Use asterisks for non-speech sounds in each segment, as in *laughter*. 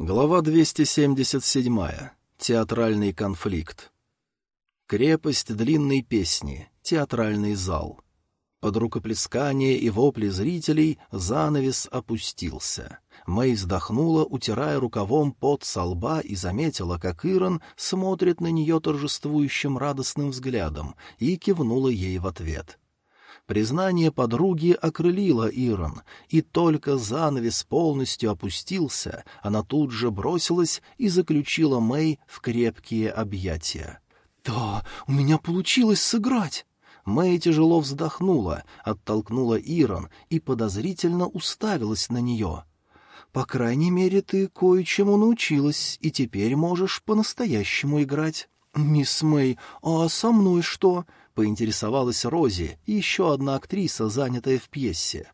Глава 277. Театральный конфликт. Крепость длинной песни. Театральный зал. Под рукоплескание и вопли зрителей занавес опустился. Мэй вздохнула, утирая рукавом пот со лба, и заметила, как Ирон смотрит на нее торжествующим радостным взглядом, и кивнула ей в ответ. Признание подруги окрылило Ирон, и только занавес полностью опустился, она тут же бросилась и заключила Мэй в крепкие объятия. «Да, у меня получилось сыграть!» Мэй тяжело вздохнула, оттолкнула Ирон и подозрительно уставилась на нее. «По крайней мере, ты кое-чему научилась, и теперь можешь по-настоящему играть». «Мисс Мэй, а со мной что?» Поинтересовалась Рози, еще одна актриса, занятая в пьесе.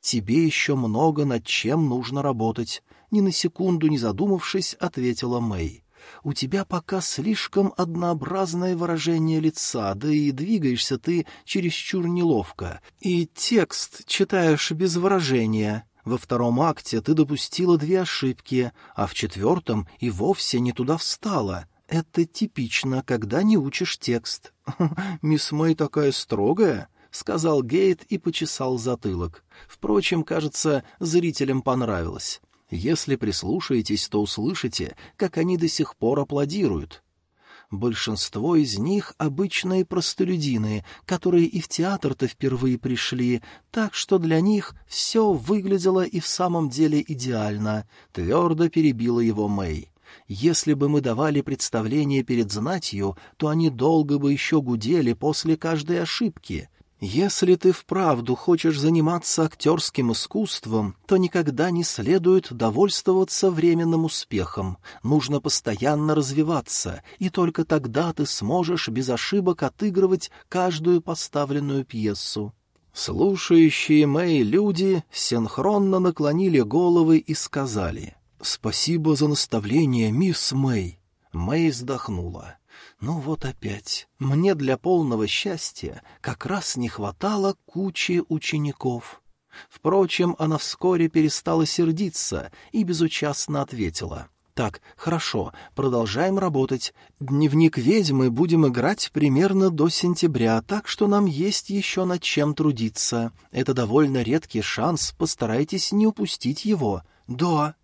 «Тебе еще много над чем нужно работать», — ни на секунду не задумавшись, ответила Мэй. «У тебя пока слишком однообразное выражение лица, да и двигаешься ты чересчур неловко. И текст читаешь без выражения. Во втором акте ты допустила две ошибки, а в четвертом и вовсе не туда встала. Это типично, когда не учишь текст. *laughs* Мисс Мэй такая строгая, сказал Гейт и почесал затылок. Впрочем, кажется, зрителям понравилось. Если прислушаетесь, то услышите, как они до сих пор аплодируют. Большинство из них — обычные простолюдины, которые и в театр-то впервые пришли, так что для них все выглядело и в самом деле идеально, — твердо перебила его Мэй. Если бы мы давали представление перед знатью, то они долго бы еще гудели после каждой ошибки. Если ты вправду хочешь заниматься актерским искусством, то никогда не следует довольствоваться временным успехом. Нужно постоянно развиваться, и только тогда ты сможешь без ошибок отыгрывать каждую поставленную пьесу. Слушающие мои люди синхронно наклонили головы и сказали — «Спасибо за наставление, мисс Мэй». Мэй вздохнула. «Ну вот опять. Мне для полного счастья как раз не хватало кучи учеников». Впрочем, она вскоре перестала сердиться и безучастно ответила. «Так, хорошо, продолжаем работать. Дневник ведьмы будем играть примерно до сентября, так что нам есть еще над чем трудиться. Это довольно редкий шанс, постарайтесь не упустить его». «Да»,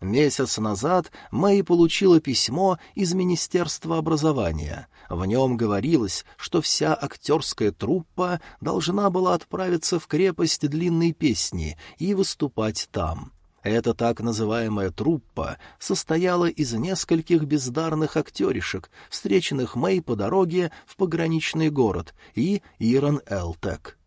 Месяц назад Мэй получила письмо из Министерства образования. В нем говорилось, что вся актерская труппа должна была отправиться в крепость длинной песни и выступать там. Эта так называемая труппа состояла из нескольких бездарных актеришек, встреченных Мэй по дороге в пограничный город, и Ирон Элтек.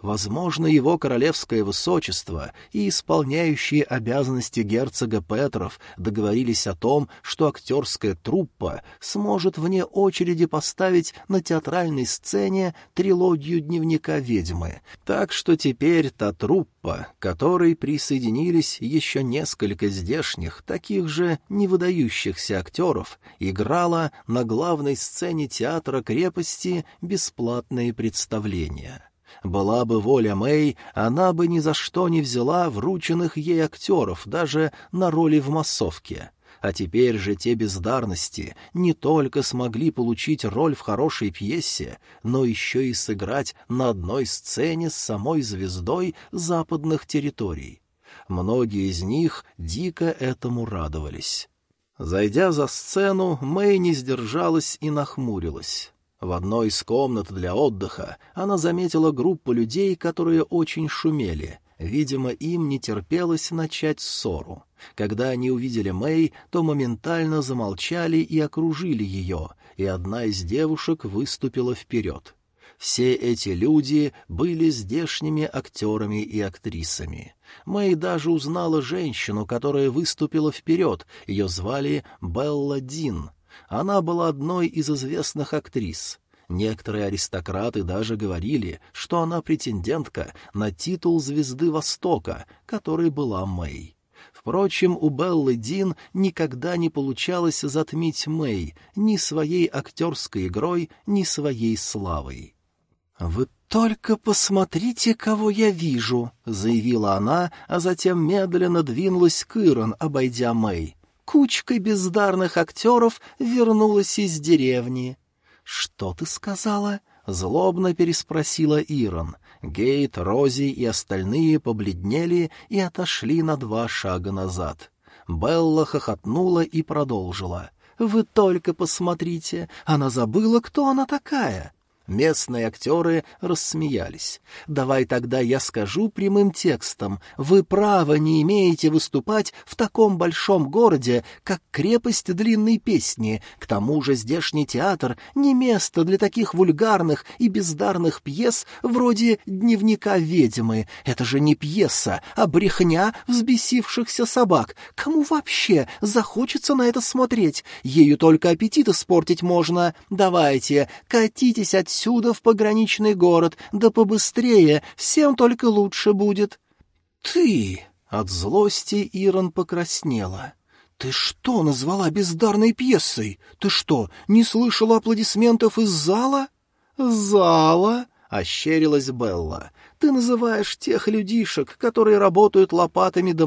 Возможно, его королевское высочество и исполняющие обязанности герцога Петров договорились о том, что актерская труппа сможет вне очереди поставить на театральной сцене трилогию дневника ведьмы. Так что теперь та труппа, которой присоединились еще несколько здешних, таких же невыдающихся актеров, играла на главной сцене театра крепости бесплатные представления. Была бы воля Мэй, она бы ни за что не взяла врученных ей актеров даже на роли в массовке. А теперь же те бездарности не только смогли получить роль в хорошей пьесе, но еще и сыграть на одной сцене с самой звездой западных территорий. Многие из них дико этому радовались. Зайдя за сцену, Мэй не сдержалась и нахмурилась. В одной из комнат для отдыха она заметила группу людей, которые очень шумели. Видимо, им не терпелось начать ссору. Когда они увидели Мэй, то моментально замолчали и окружили ее, и одна из девушек выступила вперед. Все эти люди были здешними актерами и актрисами. Мэй даже узнала женщину, которая выступила вперед, ее звали Белла Дин — она была одной из известных актрис. Некоторые аристократы даже говорили, что она претендентка на титул звезды Востока, которой была Мэй. Впрочем, у Беллы Дин никогда не получалось затмить Мэй ни своей актерской игрой, ни своей славой. «Вы только посмотрите, кого я вижу!» — заявила она, а затем медленно двинулась к Ирон, обойдя Мэй. Кучка бездарных актеров вернулась из деревни. — Что ты сказала? — злобно переспросила Ирон. Гейт, Рози и остальные побледнели и отошли на два шага назад. Белла хохотнула и продолжила. «Вы только посмотрите, она забыла, кто она такая. Местные актеры рассмеялись. «Давай тогда я скажу прямым текстом. Вы право не имеете выступать в таком большом городе, как крепость длинной песни. К тому же здешний театр — не место для таких вульгарных и бездарных пьес вроде «Дневника ведьмы». Это же не пьеса, а брехня взбесившихся собак. Кому вообще захочется на это смотреть? Ею только аппетит испортить можно. Давайте, катитесь отсюда отсюда в пограничный город, да побыстрее, всем только лучше будет». «Ты!» — от злости Ирон покраснела. «Ты что назвала бездарной пьесой? Ты что, не слышала аплодисментов из зала?» «Зала?» — ощерилась Белла. Ты называешь тех людишек, которые работают лопатами да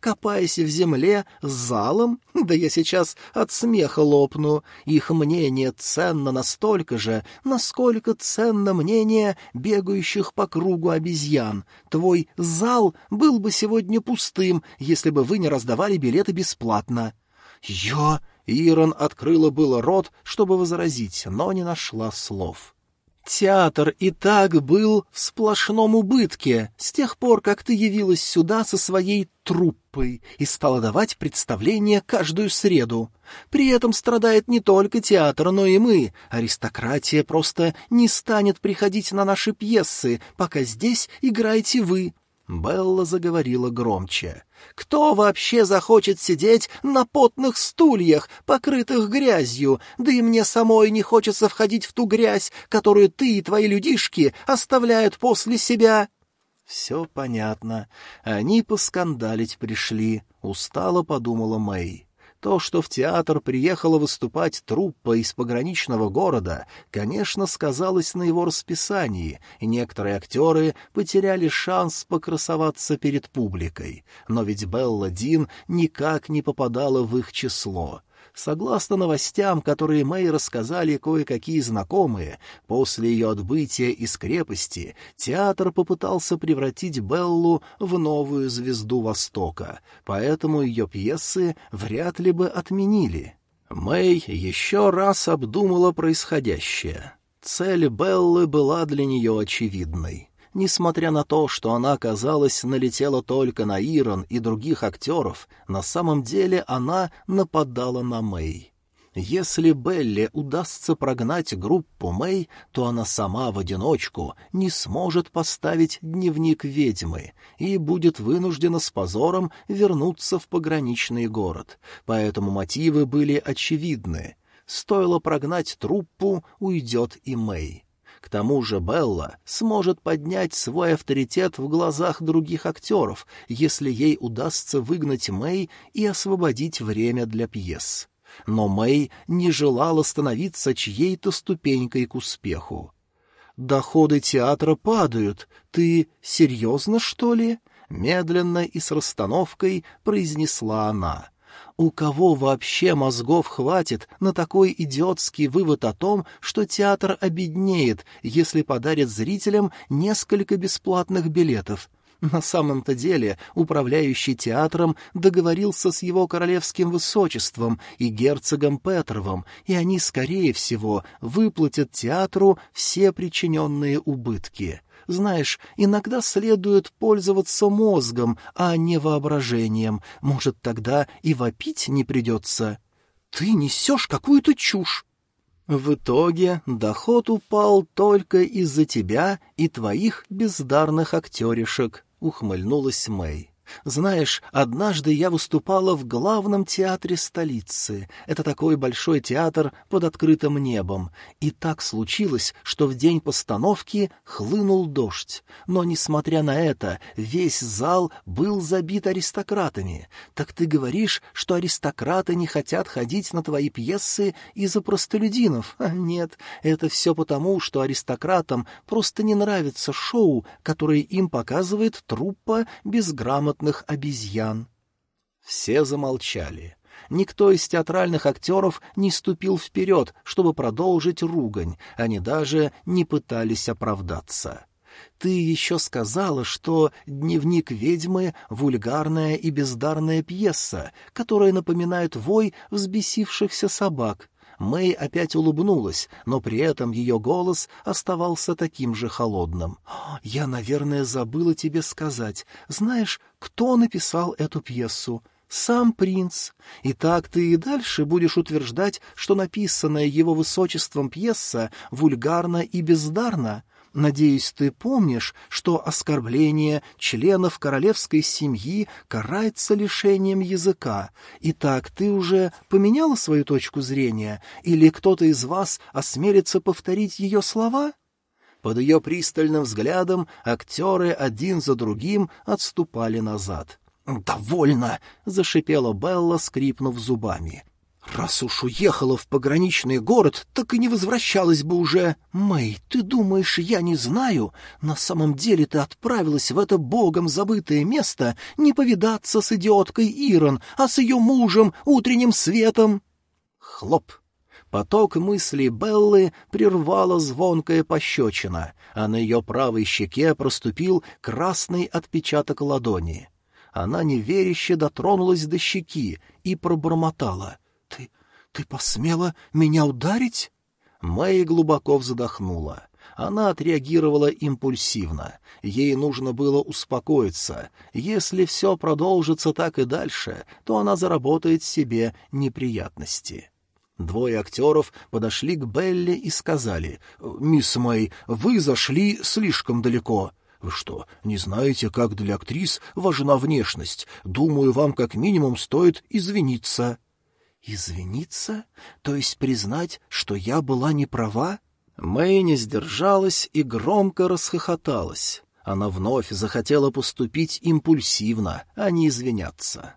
копаясь в земле, залом? Да я сейчас от смеха лопну. Их мнение ценно настолько же, насколько ценно мнение бегающих по кругу обезьян. Твой зал был бы сегодня пустым, если бы вы не раздавали билеты бесплатно. Я... Ирон открыла было рот, чтобы возразить, но не нашла слов. Театр и так был в сплошном убытке с тех пор, как ты явилась сюда со своей труппой и стала давать представление каждую среду. При этом страдает не только театр, но и мы. Аристократия просто не станет приходить на наши пьесы, пока здесь играете вы. Белла заговорила громче. «Кто вообще захочет сидеть на потных стульях, покрытых грязью? Да и мне самой не хочется входить в ту грязь, которую ты и твои людишки оставляют после себя». «Все понятно. Они поскандалить пришли», — устало подумала Мэй. То, что в театр приехала выступать труппа из пограничного города, конечно, сказалось на его расписании, и некоторые актеры потеряли шанс покрасоваться перед публикой. Но ведь Белла Дин никак не попадала в их число. Согласно новостям, которые Мэй рассказали кое-какие знакомые, после ее отбытия из крепости театр попытался превратить Беллу в новую звезду Востока, поэтому ее пьесы вряд ли бы отменили. Мэй еще раз обдумала происходящее. Цель Беллы была для нее очевидной. Несмотря на то, что она, казалось, налетела только на Ирон и других актеров, на самом деле она нападала на Мэй. Если Белле удастся прогнать группу Мэй, то она сама в одиночку не сможет поставить дневник ведьмы и будет вынуждена с позором вернуться в пограничный город. Поэтому мотивы были очевидны. Стоило прогнать труппу, уйдет и Мэй. К тому же Белла сможет поднять свой авторитет в глазах других актеров, если ей удастся выгнать Мэй и освободить время для пьес. Но Мэй не желала становиться чьей-то ступенькой к успеху. «Доходы театра падают. Ты серьезно, что ли?» Медленно и с расстановкой произнесла она. У кого вообще мозгов хватит на такой идиотский вывод о том, что театр обеднеет, если подарит зрителям несколько бесплатных билетов? На самом-то деле управляющий театром договорился с его королевским высочеством и герцогом Петровым, и они, скорее всего, выплатят театру все причиненные убытки. Знаешь, иногда следует пользоваться мозгом, а не воображением. Может, тогда и вопить не придется. Ты несешь какую-то чушь. В итоге доход упал только из-за тебя и твоих бездарных актеришек, — ухмыльнулась Мэй. Знаешь, однажды я выступала в главном театре столицы. Это такой большой театр под открытым небом. И так случилось, что в день постановки хлынул дождь. Но, несмотря на это, весь зал был забит аристократами. Так ты говоришь, что аристократы не хотят ходить на твои пьесы из-за простолюдинов? А нет, это все потому, что аристократам просто не нравится шоу, которое им показывает труппа безграмотных опытных обезьян. Все замолчали. никто из театральных актеров не ступил вперед, чтобы продолжить ругань, они даже не пытались оправдаться. Ты еще сказала, что «Дневник ведьмы» — вульгарная и бездарная пьеса, которая напоминает вой взбесившихся собак. Мэй опять улыбнулась, но при этом ее голос оставался таким же холодным. «Я, наверное, забыла тебе сказать. Знаешь, кто написал эту пьесу?» сам принц. И так ты и дальше будешь утверждать, что написанная его высочеством пьеса вульгарна и бездарна. Надеюсь, ты помнишь, что оскорбление членов королевской семьи карается лишением языка. Итак, ты уже поменяла свою точку зрения? Или кто-то из вас осмелится повторить ее слова?» Под ее пристальным взглядом актеры один за другим отступали назад. «Довольно!» — зашипела Белла, скрипнув зубами. «Раз уж уехала в пограничный город, так и не возвращалась бы уже. Мэй, ты думаешь, я не знаю? На самом деле ты отправилась в это богом забытое место не повидаться с идиоткой Ирон, а с ее мужем, утренним светом?» Хлоп! Поток мыслей Беллы прервала звонкая пощечина, а на ее правой щеке проступил красный отпечаток ладони. Она неверяще дотронулась до щеки и пробормотала. «Ты... ты посмела меня ударить?» Мэй глубоко вздохнула. Она отреагировала импульсивно. Ей нужно было успокоиться. Если все продолжится так и дальше, то она заработает себе неприятности. Двое актеров подошли к Белле и сказали, «Мисс Мэй, вы зашли слишком далеко». «Вы что, не знаете, как для актрис важна внешность? Думаю, вам как минимум стоит извиниться». «Извиниться? То есть признать, что я была не права?» Мэй не сдержалась и громко расхохоталась. Она вновь захотела поступить импульсивно, а не извиняться.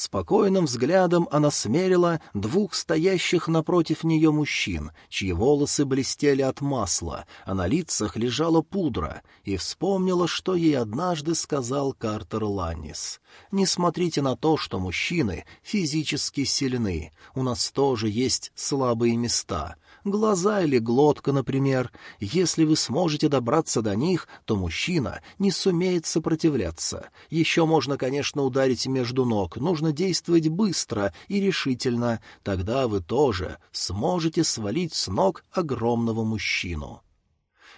Спокойным взглядом она смерила двух стоящих напротив нее мужчин, чьи волосы блестели от масла, а на лицах лежала пудра, и вспомнила, что ей однажды сказал Картер Ланнис. «Не смотрите на то, что мужчины физически сильны, у нас тоже есть слабые места, глаза или глотка, например. Если вы сможете добраться до них, то мужчина не сумеет сопротивляться. Еще можно, конечно, ударить между ног, нужно действовать быстро и решительно, тогда вы тоже сможете свалить с ног огромного мужчину.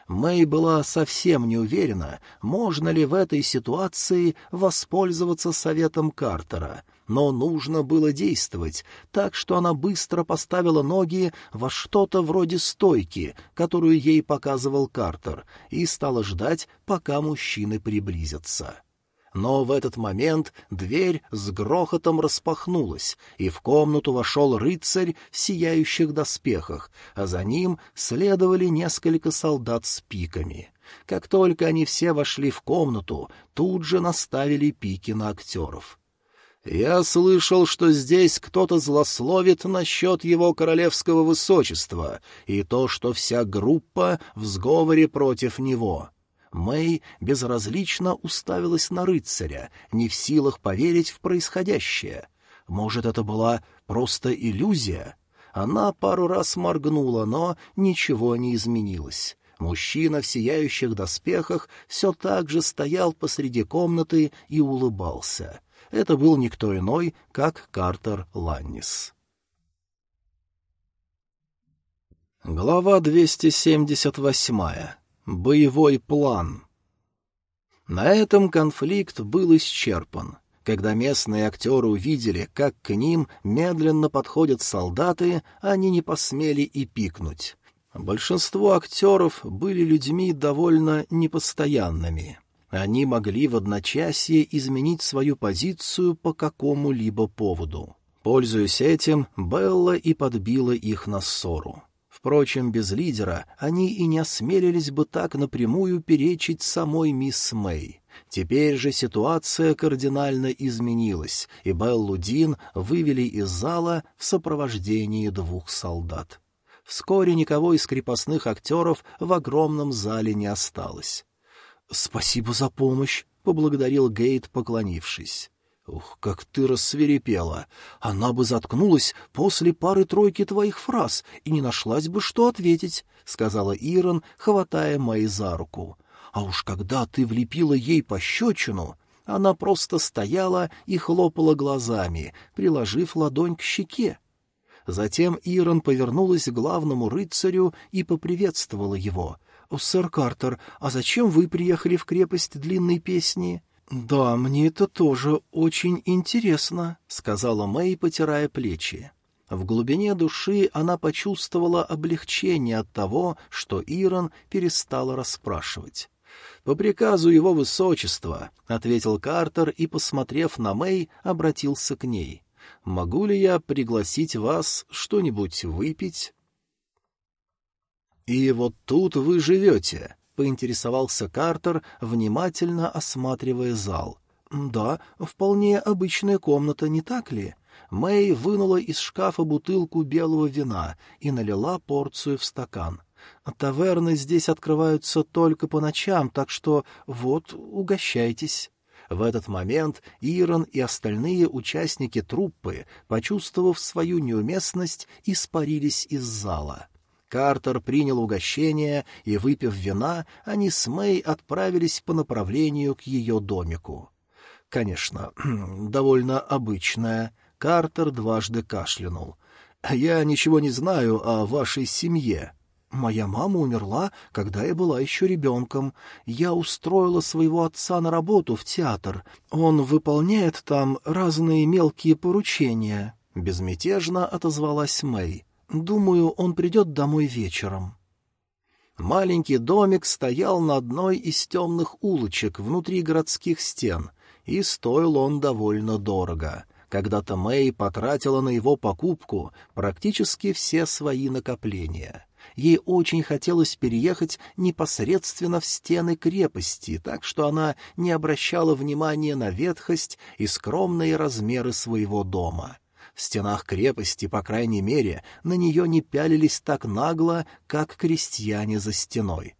Мэй была совсем не уверена, можно ли в этой ситуации воспользоваться советом Картера, но нужно было действовать, так что она быстро поставила ноги во что-то вроде стойки, которую ей показывал Картер, и стала ждать, пока мужчины приблизятся. Но в этот момент дверь с грохотом распахнулась, и в комнату вошел рыцарь в сияющих доспехах, а за ним следовали несколько солдат с пиками. Как только они все вошли в комнату, тут же наставили пики на актеров. «Я слышал, что здесь кто-то злословит насчет его королевского высочества и то, что вся группа в сговоре против него». Мэй безразлично уставилась на рыцаря, не в силах поверить в происходящее. Может, это была просто иллюзия? Она пару раз моргнула, но ничего не изменилось. Мужчина в сияющих доспехах все так же стоял посреди комнаты и улыбался. Это был никто иной, как Картер Ланнис. Глава 278. Боевой план. На этом конфликт был исчерпан. Когда местные актеры увидели, как к ним медленно подходят солдаты, они не посмели и пикнуть. Большинство актеров были людьми довольно непостоянными. Они могли в одночасье изменить свою позицию по какому-либо поводу. Пользуясь этим, Белла и подбила их на ссору. Впрочем, без лидера они и не осмелились бы так напрямую перечить самой мисс Мэй. Теперь же ситуация кардинально изменилась, и Беллу Дин вывели из зала в сопровождении двух солдат. Вскоре никого из крепостных актеров в огромном зале не осталось. «Спасибо за помощь», — поблагодарил Гейт, поклонившись. «Ух, как ты рассверепела! Она бы заткнулась после пары-тройки твоих фраз и не нашлась бы, что ответить», — сказала Ирон, хватая Мэй за руку. «А уж когда ты влепила ей пощечину...» Она просто стояла и хлопала глазами, приложив ладонь к щеке. Затем Ирон повернулась к главному рыцарю и поприветствовала его. «Сэр Картер, а зачем вы приехали в крепость длинной песни?» «Да, мне это тоже очень интересно», — сказала Мэй, потирая плечи. В глубине души она почувствовала облегчение от того, что Ирон перестала расспрашивать. «По приказу его высочества», — ответил Картер и, посмотрев на Мэй, обратился к ней. «Могу ли я пригласить вас что-нибудь выпить?» «И вот тут вы живете», — поинтересовался Картер, внимательно осматривая зал. «Да, вполне обычная комната, не так ли?» Мэй вынула из шкафа бутылку белого вина и налила порцию в стакан. «Таверны здесь открываются только по ночам, так что вот, угощайтесь». В этот момент Ирон и остальные участники труппы, почувствовав свою неуместность, испарились из зала. Картер принял угощение, и, выпив вина, они с Мэй отправились по направлению к ее домику. Конечно, *clears throat* довольно обычная. Картер дважды кашлянул. «Я ничего не знаю о вашей семье». «Моя мама умерла, когда я была еще ребенком. Я устроила своего отца на работу в театр. Он выполняет там разные мелкие поручения». Безмятежно отозвалась Мэй. Думаю, он придет домой вечером. Маленький домик стоял на одной из темных улочек внутри городских стен, и стоил он довольно дорого. Когда-то Мэй потратила на его покупку практически все свои накопления. Ей очень хотелось переехать непосредственно в стены крепости, так что она не обращала внимания на ветхость и скромные размеры своего дома. В стенах крепости, по крайней мере, на нее не пялились так нагло, как крестьяне за стеной.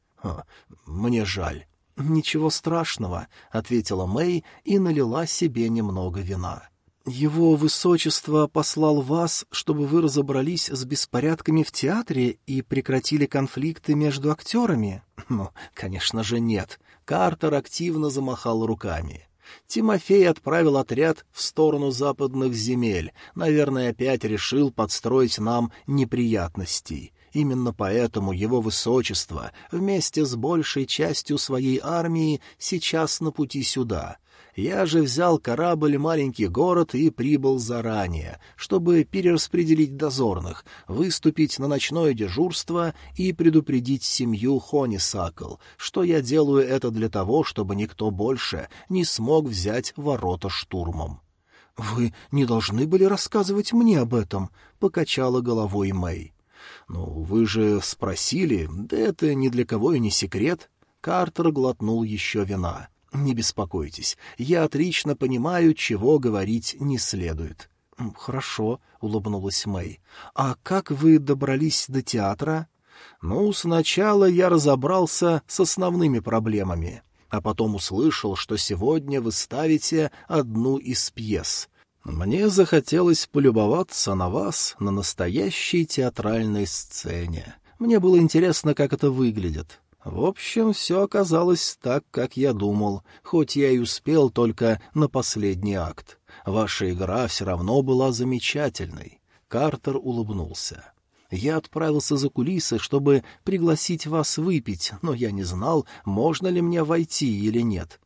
«Мне жаль». «Ничего страшного», — ответила Мэй и налила себе немного вина. «Его высочество послал вас, чтобы вы разобрались с беспорядками в театре и прекратили конфликты между актерами?» «Ну, конечно же, нет». Картер активно замахал руками. Тимофей отправил отряд в сторону западных земель, наверное, опять решил подстроить нам неприятностей. Именно поэтому его высочество вместе с большей частью своей армии сейчас на пути сюда. Я же взял корабль «Маленький город» и прибыл заранее, чтобы перераспределить дозорных, выступить на ночное дежурство и предупредить семью Хонисакл, что я делаю это для того, чтобы никто больше не смог взять ворота штурмом. — Вы не должны были рассказывать мне об этом, — покачала головой Мэй. — Ну, вы же спросили, да это ни для кого и не секрет. Картер глотнул еще вина. «Не беспокойтесь, я отлично понимаю, чего говорить не следует». «Хорошо», — улыбнулась Мэй. «А как вы добрались до театра?» «Ну, сначала я разобрался с основными проблемами, а потом услышал, что сегодня вы ставите одну из пьес. Мне захотелось полюбоваться на вас на настоящей театральной сцене. Мне было интересно, как это выглядит. В общем, все оказалось так, как я думал, хоть я и успел только на последний акт. Ваша игра все равно была замечательной. Картер улыбнулся. Я отправился за кулисы, чтобы пригласить вас выпить, но я не знал, можно ли мне войти или нет.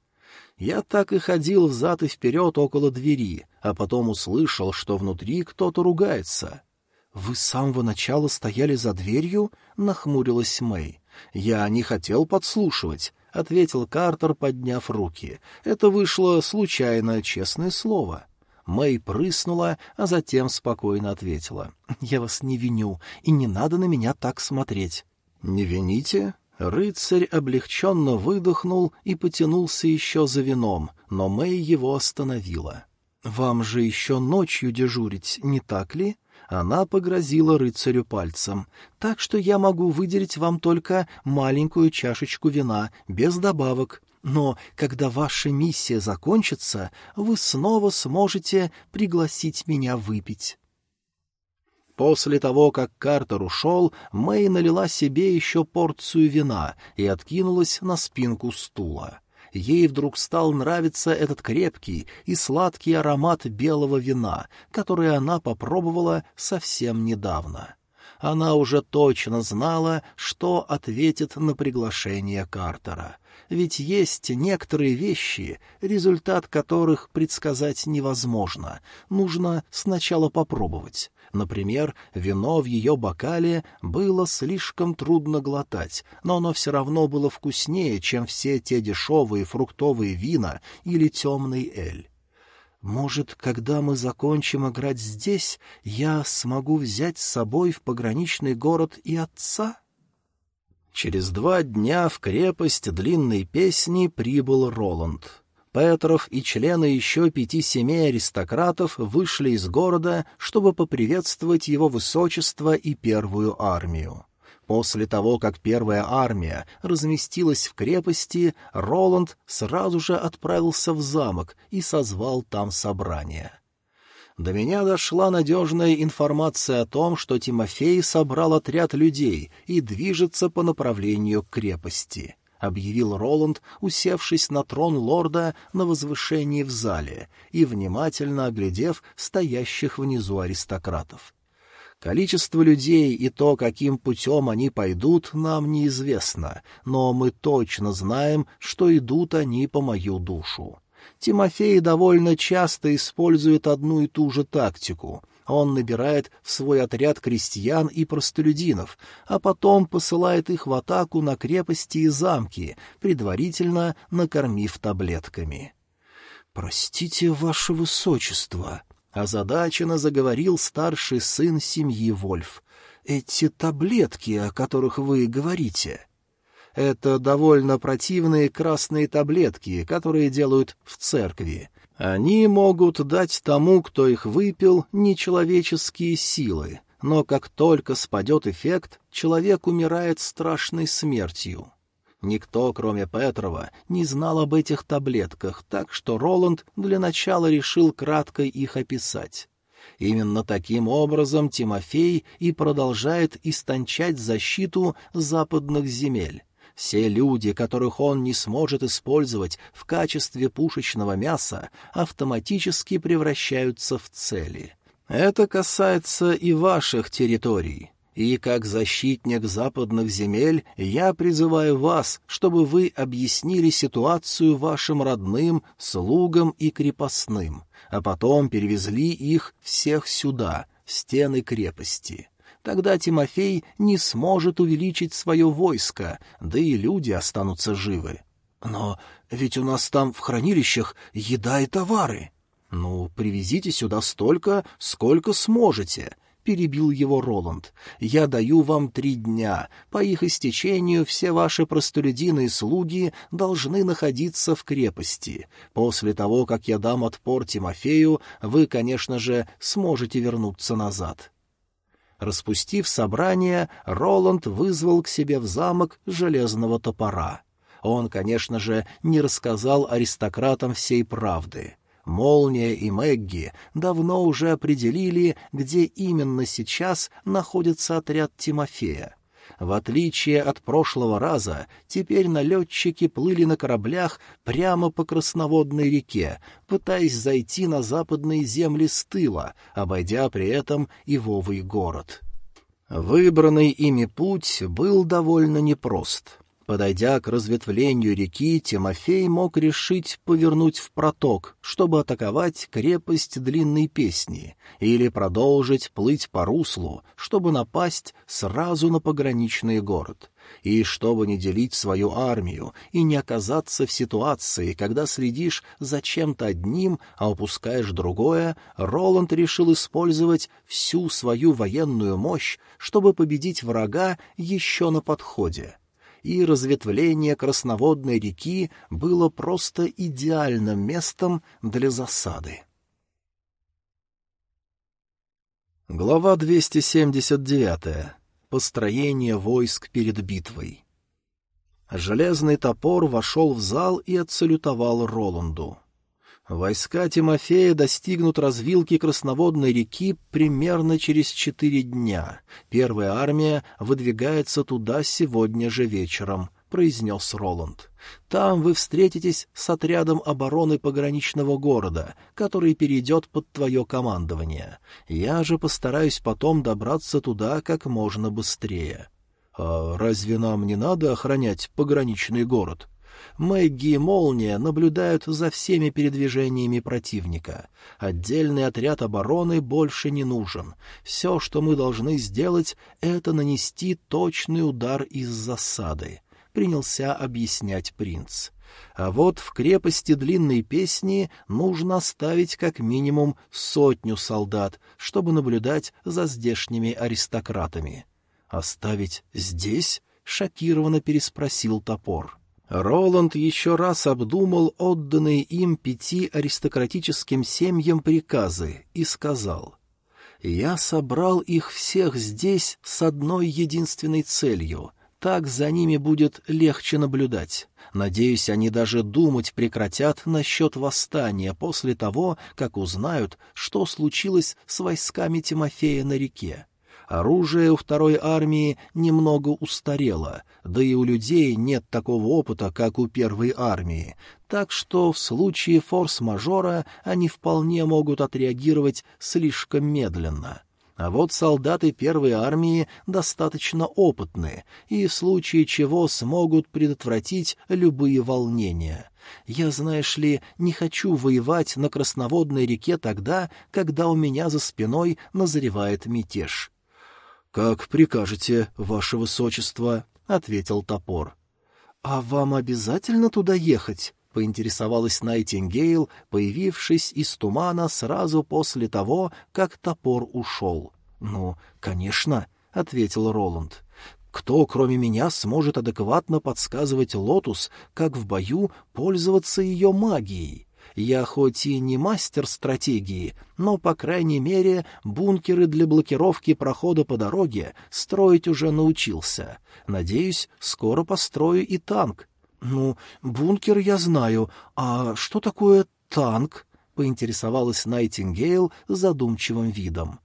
Я так и ходил взад и вперед около двери, а потом услышал, что внутри кто-то ругается. — Вы с самого начала стояли за дверью? — нахмурилась Мэй. «Я не хотел подслушивать», — ответил Картер, подняв руки. «Это вышло случайно, честное слово». Мэй прыснула, а затем спокойно ответила. «Я вас не виню, и не надо на меня так смотреть». «Не вините?» Рыцарь облегченно выдохнул и потянулся еще за вином, но Мэй его остановила. «Вам же еще ночью дежурить, не так ли?» Она погрозила рыцарю пальцем. «Так что я могу выделить вам только маленькую чашечку вина, без добавок. Но когда ваша миссия закончится, вы снова сможете пригласить меня выпить. После того, как Картер ушел, Мэй налила себе еще порцию вина и откинулась на спинку стула. Ей вдруг стал нравиться этот крепкий и сладкий аромат белого вина, который она попробовала совсем недавно. Она уже точно знала, что ответит на приглашение Картера. Ведь есть некоторые вещи, результат которых предсказать невозможно. Нужно сначала попробовать. Например, вино в ее бокале было слишком трудно глотать, но оно все равно было вкуснее, чем все те дешевые фруктовые вина или темный эль. Может, когда мы закончим играть здесь, я смогу взять с собой в пограничный город и отца? Через два дня в крепость длинной песни прибыл Роланд. Петров и члены еще пяти семей аристократов вышли из города, чтобы поприветствовать его высочество и первую армию. После того, как первая армия разместилась в крепости, Роланд сразу же отправился в замок и созвал там собрание. До меня дошла надежная информация о том, что Тимофей собрал отряд людей и движется по направлению к крепости. — объявил Роланд, усевшись на трон лорда на возвышении в зале и внимательно оглядев стоящих внизу аристократов. Количество людей и то, каким путем они пойдут, нам неизвестно, но мы точно знаем, что идут они по мою душу. Тимофей довольно часто использует одну и ту же тактику — он набирает в свой отряд крестьян и простолюдинов, а потом посылает их в атаку на крепости и замки, предварительно накормив таблетками. «Простите, ваше высочество», — озадаченно заговорил старший сын семьи Вольф. «Эти таблетки, о которых вы говорите...» Это довольно противные красные таблетки, которые делают в церкви. Они могут дать тому, кто их выпил, нечеловеческие силы, но как только спадет эффект, человек умирает страшной смертью. Никто, кроме Петрова, не знал об этих таблетках, так что Роланд для начала решил кратко их описать. Именно таким образом Тимофей и продолжает истончать защиту западных земель. Все люди, которых он не сможет использовать в качестве пушечного мяса, автоматически превращаются в цели. Это касается и ваших территорий. И как защитник западных земель я призываю вас, чтобы вы объяснили ситуацию вашим родным, слугам и крепостным, а потом перевезли их всех сюда, в стены крепости. Тогда Тимофей не сможет увеличить свое войско, да и люди останутся живы. Но ведь у нас там в хранилищах еда и товары. Ну, привезите сюда столько, сколько сможете, — перебил его Роланд. «Я даю вам три дня. По их истечению все ваши простолюдины и слуги должны находиться в крепости. После того, как я дам отпор Тимофею, вы, конечно же, сможете вернуться назад. Распустив собрание, Роланд вызвал к себе в замок железного топора. Он, конечно же, не рассказал аристократам всей правды. Молния и Мэгги давно уже определили, где именно сейчас находится отряд Тимофея. В отличие от прошлого раза, теперь налетчики плыли на кораблях прямо по Красноводной реке, пытаясь зайти на западные земли с тыла, обойдя при этом и Вовый город. Выбранный ими путь был довольно непрост. Подойдя к разветвлению реки, Тимофей мог решить повернуть в проток, чтобы атаковать крепость длинной песни, или продолжить плыть по руслу, чтобы напасть сразу на пограничный город. И чтобы не делить свою армию и не оказаться в ситуации, когда следишь за чем-то одним, а упускаешь другое, Роланд решил использовать всю свою военную мощь, чтобы победить врага еще на подходе и разветвление Красноводной реки было просто идеальным местом для засады. Глава 279. Построение войск перед битвой. Железный топор вошел в зал и отсалютовал Роланду. Войска Тимофея достигнут развилки Красноводной реки примерно через четыре дня. Первая армия выдвигается туда сегодня же вечером, — произнес Роланд. «Там вы встретитесь с отрядом обороны пограничного города, который перейдет под твое командование. Я же постараюсь потом добраться туда как можно быстрее». «А разве нам не надо охранять пограничный город?» Мэгги и Молния наблюдают за всеми передвижениями противника. Отдельный отряд обороны больше не нужен. Все, что мы должны сделать, это нанести точный удар из засады принялся объяснять принц. А вот в крепости длинной песни нужно оставить как минимум сотню солдат, чтобы наблюдать за здешними аристократами. «Оставить здесь?» — шокированно переспросил топор. Роланд еще раз обдумал отданные им пяти аристократическим семьям приказы и сказал — я собрал их всех здесь с одной единственной целью так за ними будет легче наблюдать. Надеюсь, они даже думать прекратят насчет восстания после того, как узнают, что случилось с войсками Тимофея на реке. Оружие у второй армии немного устарело, да и у людей нет такого опыта, как у первой армии, так что в случае форс-мажора они вполне могут отреагировать слишком медленно. А вот солдаты первой армии достаточно опытны и в случае чего смогут предотвратить любые волнения. Я, знаешь ли, не хочу воевать на Красноводной реке тогда, когда у меня за спиной назревает мятеж. — Как прикажете, ваше высочество, — ответил топор. — А вам обязательно туда ехать? поинтересовалась Найтингейл, появившись из тумана сразу после того, как топор ушел. «Ну, конечно», — ответил Роланд. «Кто, кроме меня, сможет адекватно подсказывать Лотус, как в бою пользоваться ее магией? Я хоть и не мастер стратегии, но, по крайней мере, бункеры для блокировки прохода по дороге строить уже научился. Надеюсь, скоро построю и танк, «Ну, бункер я знаю. А что такое танк?» — поинтересовалась Найтингейл задумчивым видом.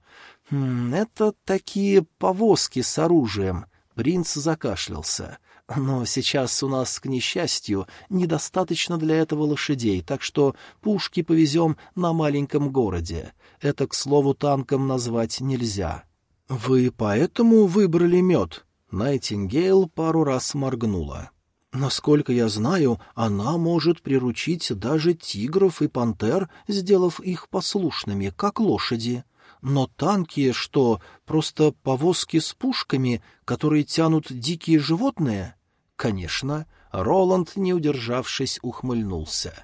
«Хм, «Это такие повозки с оружием». Принц закашлялся. «Но сейчас у нас, к несчастью, недостаточно для этого лошадей, так что пушки повезем на маленьком городе. Это, к слову, танком назвать нельзя». «Вы поэтому выбрали мед?» Найтингейл пару раз моргнула. Насколько я знаю, она может приручить даже тигров и пантер, сделав их послушными, как лошади. Но танки что, просто повозки с пушками, которые тянут дикие животные? Конечно, Роланд, не удержавшись, ухмыльнулся.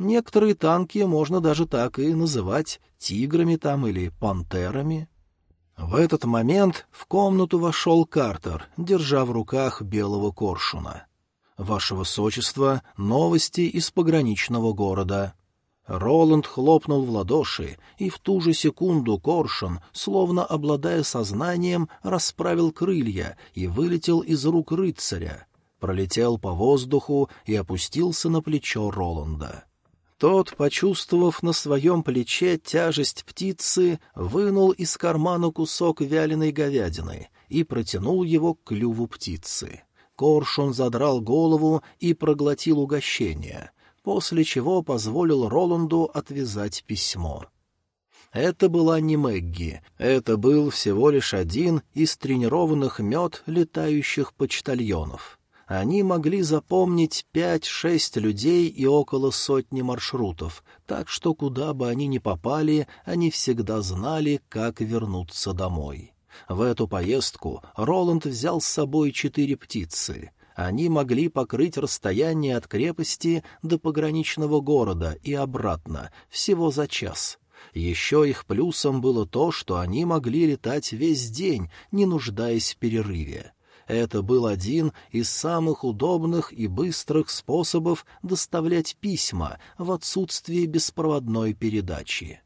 Некоторые танки можно даже так и называть тиграми там или пантерами. В этот момент в комнату вошел Картер, держа в руках белого коршуна. «Ваше Высочество, новости из пограничного города». Роланд хлопнул в ладоши, и в ту же секунду Коршун, словно обладая сознанием, расправил крылья и вылетел из рук рыцаря. Пролетел по воздуху и опустился на плечо Роланда. Тот, почувствовав на своем плече тяжесть птицы, вынул из кармана кусок вяленой говядины и протянул его к клюву птицы. Коршун задрал голову и проглотил угощение, после чего позволил Роланду отвязать письмо. Это была не Мэгги, это был всего лишь один из тренированных мед летающих почтальонов. Они могли запомнить пять-шесть людей и около сотни маршрутов, так что куда бы они ни попали, они всегда знали, как вернуться домой. В эту поездку Роланд взял с собой четыре птицы. Они могли покрыть расстояние от крепости до пограничного города и обратно всего за час. Еще их плюсом было то, что они могли летать весь день, не нуждаясь в перерыве. Это был один из самых удобных и быстрых способов доставлять письма в отсутствие беспроводной передачи.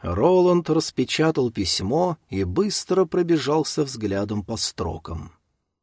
Роланд распечатал письмо и быстро пробежался взглядом по строкам.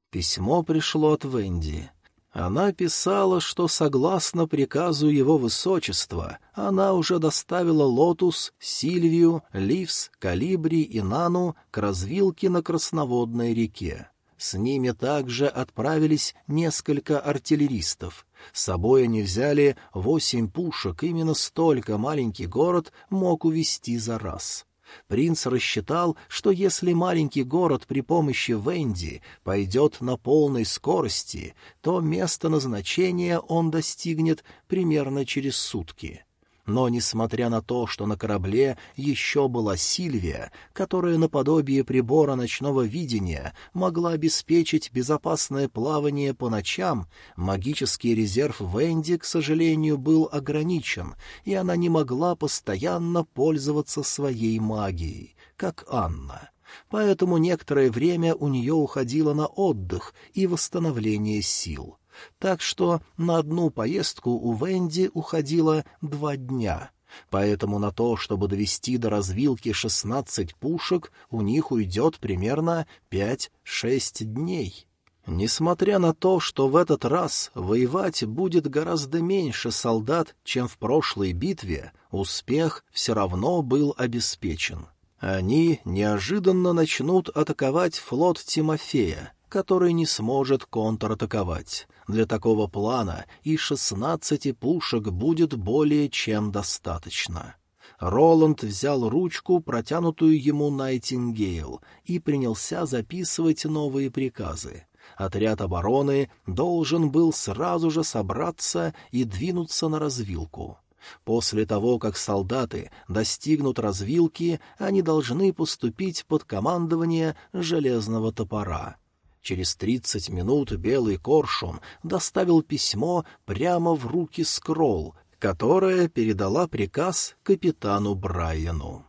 Письмо пришло от Венди. Она писала, что, согласно приказу его высочества, она уже доставила Лотус, Сильвию, Ливс, Колибри и Нану к развилке на Красноводной реке. С ними также отправились несколько артиллеристов. С собой они взяли восемь пушек, именно столько маленький город мог увести за раз. Принц рассчитал, что если маленький город при помощи Венди пойдет на полной скорости, то место назначения он достигнет примерно через сутки. Но, несмотря на то, что на корабле еще была Сильвия, которая наподобие прибора ночного видения могла обеспечить безопасное плавание по ночам, магический резерв Венди, к сожалению, был ограничен, и она не могла постоянно пользоваться своей магией, как Анна. Поэтому некоторое время у нее уходило на отдых и восстановление сил — так что на одну поездку у Венди уходило два дня. Поэтому на то, чтобы довести до развилки шестнадцать пушек, у них уйдет примерно пять-шесть дней. Несмотря на то, что в этот раз воевать будет гораздо меньше солдат, чем в прошлой битве, успех все равно был обеспечен. Они неожиданно начнут атаковать флот Тимофея, который не сможет контратаковать. Для такого плана и шестнадцати пушек будет более чем достаточно. Роланд взял ручку, протянутую ему Найтингейл, и принялся записывать новые приказы. Отряд обороны должен был сразу же собраться и двинуться на развилку. После того, как солдаты достигнут развилки, они должны поступить под командование железного топора. Через тридцать минут белый коршун доставил письмо прямо в руки Скролл, которая передала приказ капитану Брайану.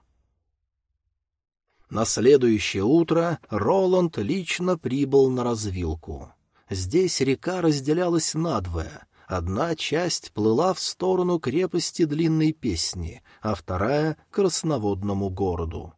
На следующее утро Роланд лично прибыл на развилку. Здесь река разделялась надвое. Одна часть плыла в сторону крепости Длинной Песни, а вторая — к красноводному городу.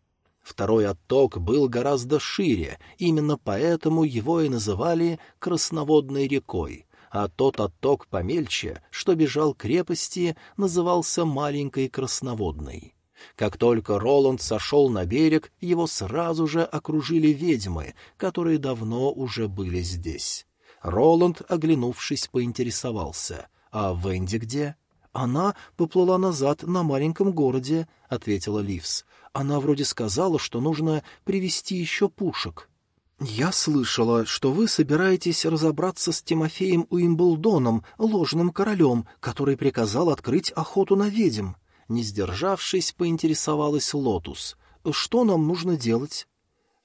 Второй отток был гораздо шире, именно поэтому его и называли Красноводной рекой, а тот отток помельче, что бежал к крепости, назывался Маленькой Красноводной. Как только Роланд сошел на берег, его сразу же окружили ведьмы, которые давно уже были здесь. Роланд, оглянувшись, поинтересовался. «А Венди где?» «Она поплыла назад на маленьком городе», — ответила Ливс. Она вроде сказала, что нужно привезти еще пушек. «Я слышала, что вы собираетесь разобраться с Тимофеем Уимблдоном, ложным королем, который приказал открыть охоту на ведьм». Не сдержавшись, поинтересовалась Лотус. «Что нам нужно делать?»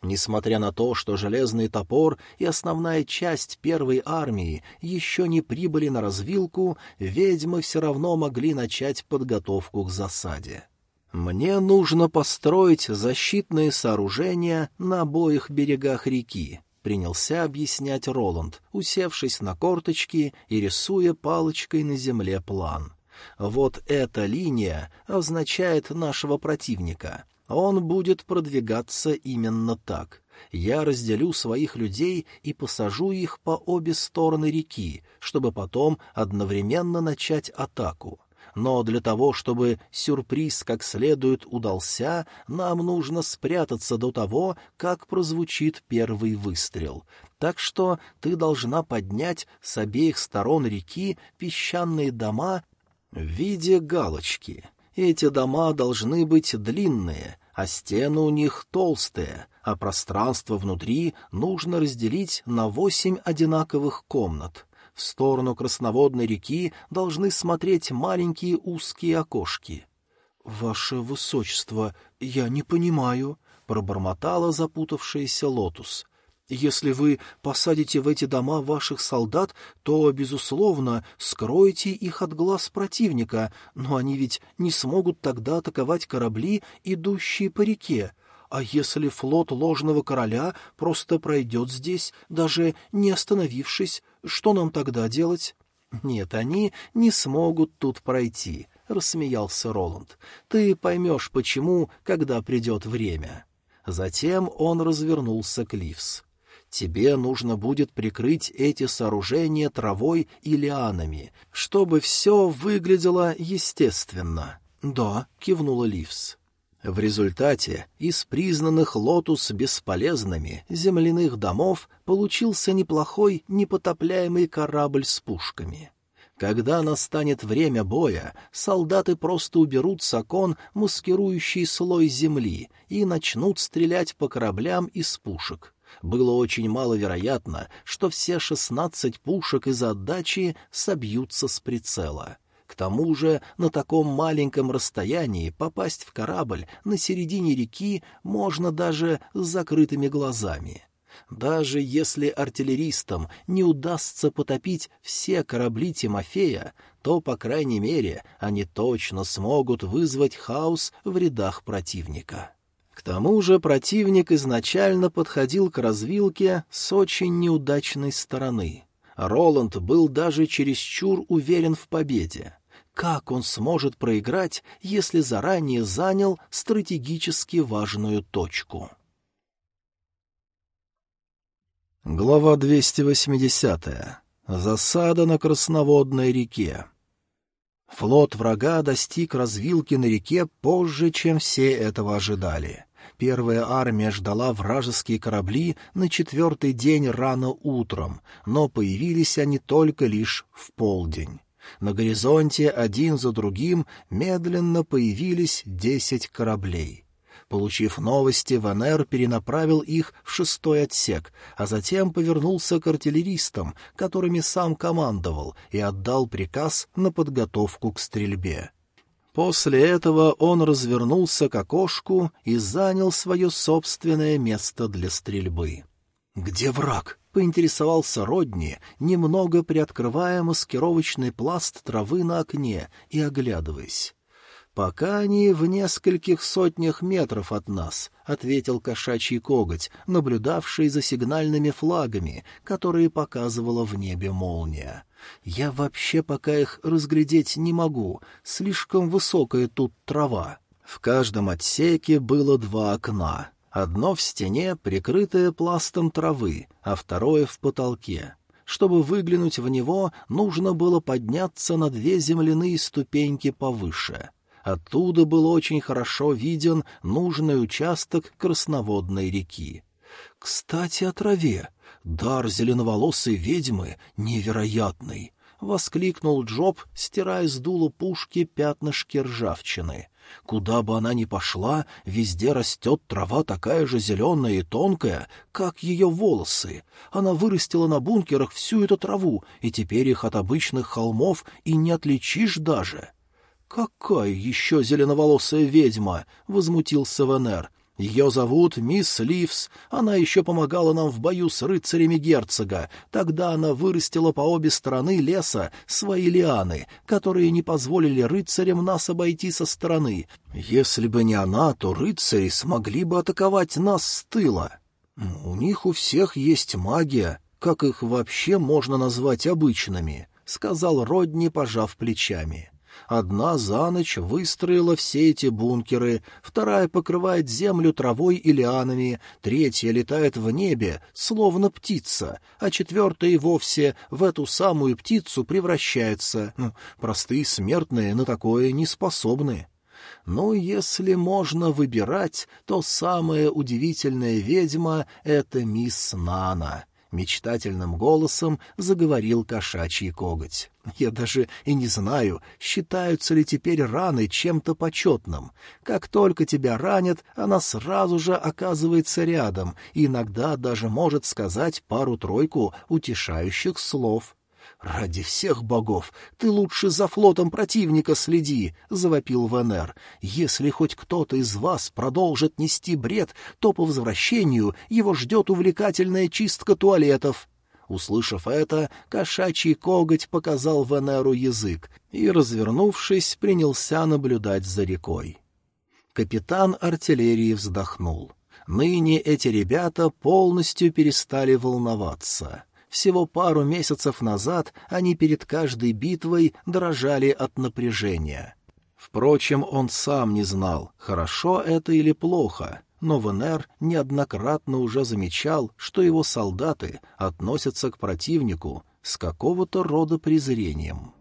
Несмотря на то, что железный топор и основная часть первой армии еще не прибыли на развилку, ведьмы все равно могли начать подготовку к засаде. «Мне нужно построить защитные сооружения на обоих берегах реки», — принялся объяснять Роланд, усевшись на корточки и рисуя палочкой на земле план. «Вот эта линия означает нашего противника. Он будет продвигаться именно так. Я разделю своих людей и посажу их по обе стороны реки, чтобы потом одновременно начать атаку но для того, чтобы сюрприз как следует удался, нам нужно спрятаться до того, как прозвучит первый выстрел. Так что ты должна поднять с обеих сторон реки песчаные дома в виде галочки. Эти дома должны быть длинные, а стены у них толстые, а пространство внутри нужно разделить на восемь одинаковых комнат. В сторону Красноводной реки должны смотреть маленькие узкие окошки. — Ваше Высочество, я не понимаю, — пробормотала запутавшаяся лотус. — Если вы посадите в эти дома ваших солдат, то, безусловно, скроете их от глаз противника, но они ведь не смогут тогда атаковать корабли, идущие по реке. А если флот ложного короля просто пройдет здесь, даже не остановившись, что нам тогда делать? Нет, они не смогут тут пройти, — рассмеялся Роланд. Ты поймешь, почему, когда придет время. Затем он развернулся к Ливс. Тебе нужно будет прикрыть эти сооружения травой и лианами, чтобы все выглядело естественно. «Да», — кивнула Ливс. В результате из признанных лотус бесполезными земляных домов получился неплохой непотопляемый корабль с пушками. Когда настанет время боя, солдаты просто уберут с окон маскирующий слой земли и начнут стрелять по кораблям из пушек. Было очень маловероятно, что все шестнадцать пушек из отдачи собьются с прицела. К тому же на таком маленьком расстоянии попасть в корабль на середине реки можно даже с закрытыми глазами. Даже если артиллеристам не удастся потопить все корабли Тимофея, то, по крайней мере, они точно смогут вызвать хаос в рядах противника. К тому же противник изначально подходил к развилке с очень неудачной стороны. Роланд был даже чересчур уверен в победе. Как он сможет проиграть, если заранее занял стратегически важную точку? Глава 280. Засада на Красноводной реке. Флот врага достиг развилки на реке позже, чем все этого ожидали. Первая армия ждала вражеские корабли на четвертый день рано утром, но появились они только лишь в полдень. На горизонте один за другим медленно появились десять кораблей. Получив новости, Ванер перенаправил их в шестой отсек, а затем повернулся к артиллеристам, которыми сам командовал, и отдал приказ на подготовку к стрельбе. После этого он развернулся к окошку и занял свое собственное место для стрельбы. «Где враг?» — поинтересовался Родни, немного приоткрывая маскировочный пласт травы на окне и оглядываясь. «Пока они в нескольких сотнях метров от нас», — ответил кошачий коготь, наблюдавший за сигнальными флагами, которые показывала в небе молния. «Я вообще пока их разглядеть не могу, слишком высокая тут трава». В каждом отсеке было два окна, Одно в стене, прикрытое пластом травы, а второе в потолке. Чтобы выглянуть в него, нужно было подняться на две земляные ступеньки повыше. Оттуда был очень хорошо виден нужный участок красноводной реки. «Кстати, о траве. Дар зеленоволосой ведьмы невероятный!» — воскликнул Джоб, стирая с дула пушки пятнышки ржавчины. Куда бы она ни пошла, везде растет трава такая же зеленая и тонкая, как ее волосы. Она вырастила на бункерах всю эту траву, и теперь их от обычных холмов и не отличишь даже. — Какая еще зеленоволосая ведьма? — возмутился Венер. Ее зовут мисс Ливс, она еще помогала нам в бою с рыцарями герцога. Тогда она вырастила по обе стороны леса свои лианы, которые не позволили рыцарям нас обойти со стороны. Если бы не она, то рыцари смогли бы атаковать нас с тыла. У них у всех есть магия, как их вообще можно назвать обычными, — сказал Родни, пожав плечами. — Одна за ночь выстроила все эти бункеры, вторая покрывает землю травой и лианами, третья летает в небе, словно птица, а четвертая и вовсе в эту самую птицу превращается. Ну, простые смертные на такое не способны. Но если можно выбирать, то самая удивительная ведьма — это мисс Нана мечтательным голосом заговорил кошачий коготь. «Я даже и не знаю, считаются ли теперь раны чем-то почетным. Как только тебя ранят, она сразу же оказывается рядом и иногда даже может сказать пару-тройку утешающих слов». «Ради всех богов, ты лучше за флотом противника следи!» — завопил Венер. «Если хоть кто-то из вас продолжит нести бред, то по возвращению его ждет увлекательная чистка туалетов». Услышав это, кошачий коготь показал Венеру язык и, развернувшись, принялся наблюдать за рекой. Капитан артиллерии вздохнул. Ныне эти ребята полностью перестали волноваться. Всего пару месяцев назад они перед каждой битвой дрожали от напряжения. Впрочем, он сам не знал, хорошо это или плохо, но Венер неоднократно уже замечал, что его солдаты относятся к противнику с какого-то рода презрением.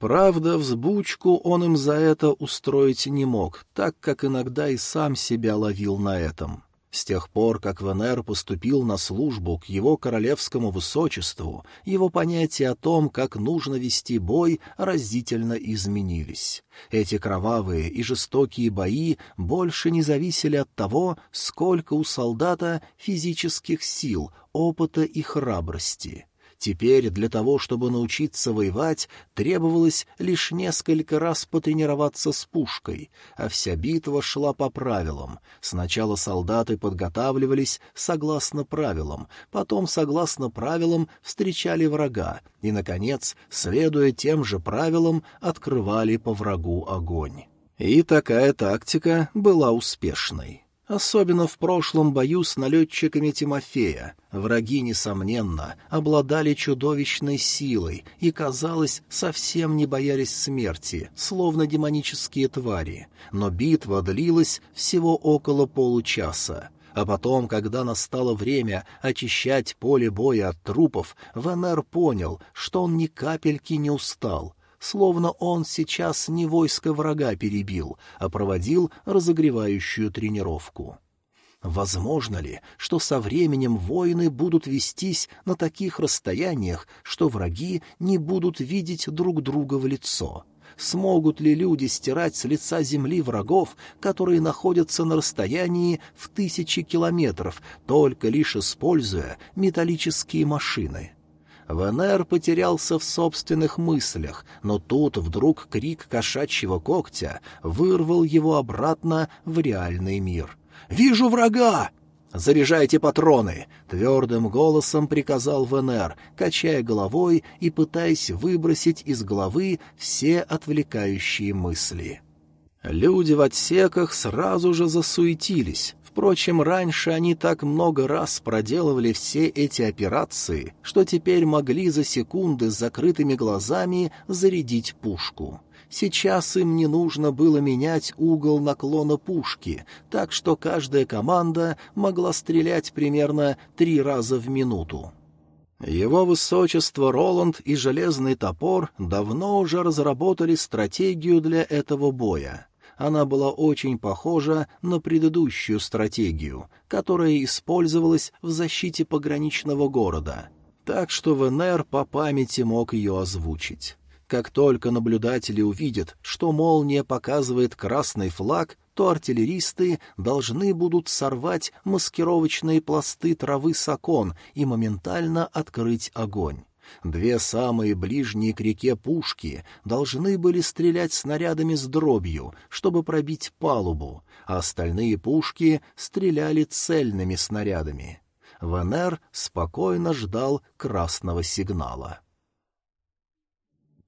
Правда, взбучку он им за это устроить не мог, так как иногда и сам себя ловил на этом. С тех пор, как Венер поступил на службу к его королевскому высочеству, его понятия о том, как нужно вести бой, разительно изменились. Эти кровавые и жестокие бои больше не зависели от того, сколько у солдата физических сил, опыта и храбрости. Теперь для того, чтобы научиться воевать, требовалось лишь несколько раз потренироваться с пушкой, а вся битва шла по правилам. Сначала солдаты подготавливались согласно правилам, потом, согласно правилам, встречали врага и, наконец, следуя тем же правилам, открывали по врагу огонь. И такая тактика была успешной. Особенно в прошлом бою с налетчиками Тимофея. Враги, несомненно, обладали чудовищной силой и, казалось, совсем не боялись смерти, словно демонические твари. Но битва длилась всего около получаса. А потом, когда настало время очищать поле боя от трупов, Венер понял, что он ни капельки не устал — словно он сейчас не войско врага перебил, а проводил разогревающую тренировку. Возможно ли, что со временем войны будут вестись на таких расстояниях, что враги не будут видеть друг друга в лицо? Смогут ли люди стирать с лица земли врагов, которые находятся на расстоянии в тысячи километров, только лишь используя металлические машины? Венер потерялся в собственных мыслях, но тут вдруг крик кошачьего когтя вырвал его обратно в реальный мир. «Вижу врага!» «Заряжайте патроны!» — твердым голосом приказал Венер, качая головой и пытаясь выбросить из головы все отвлекающие мысли. Люди в отсеках сразу же засуетились. Впрочем, раньше они так много раз проделывали все эти операции, что теперь могли за секунды с закрытыми глазами зарядить пушку. Сейчас им не нужно было менять угол наклона пушки, так что каждая команда могла стрелять примерно три раза в минуту. Его высочество Роланд и Железный топор давно уже разработали стратегию для этого боя она была очень похожа на предыдущую стратегию, которая использовалась в защите пограничного города. Так что ВНР по памяти мог ее озвучить. Как только наблюдатели увидят, что молния показывает красный флаг, то артиллеристы должны будут сорвать маскировочные пласты травы с окон и моментально открыть огонь. Две самые ближние к реке пушки должны были стрелять снарядами с дробью, чтобы пробить палубу, а остальные пушки стреляли цельными снарядами. Венер спокойно ждал красного сигнала.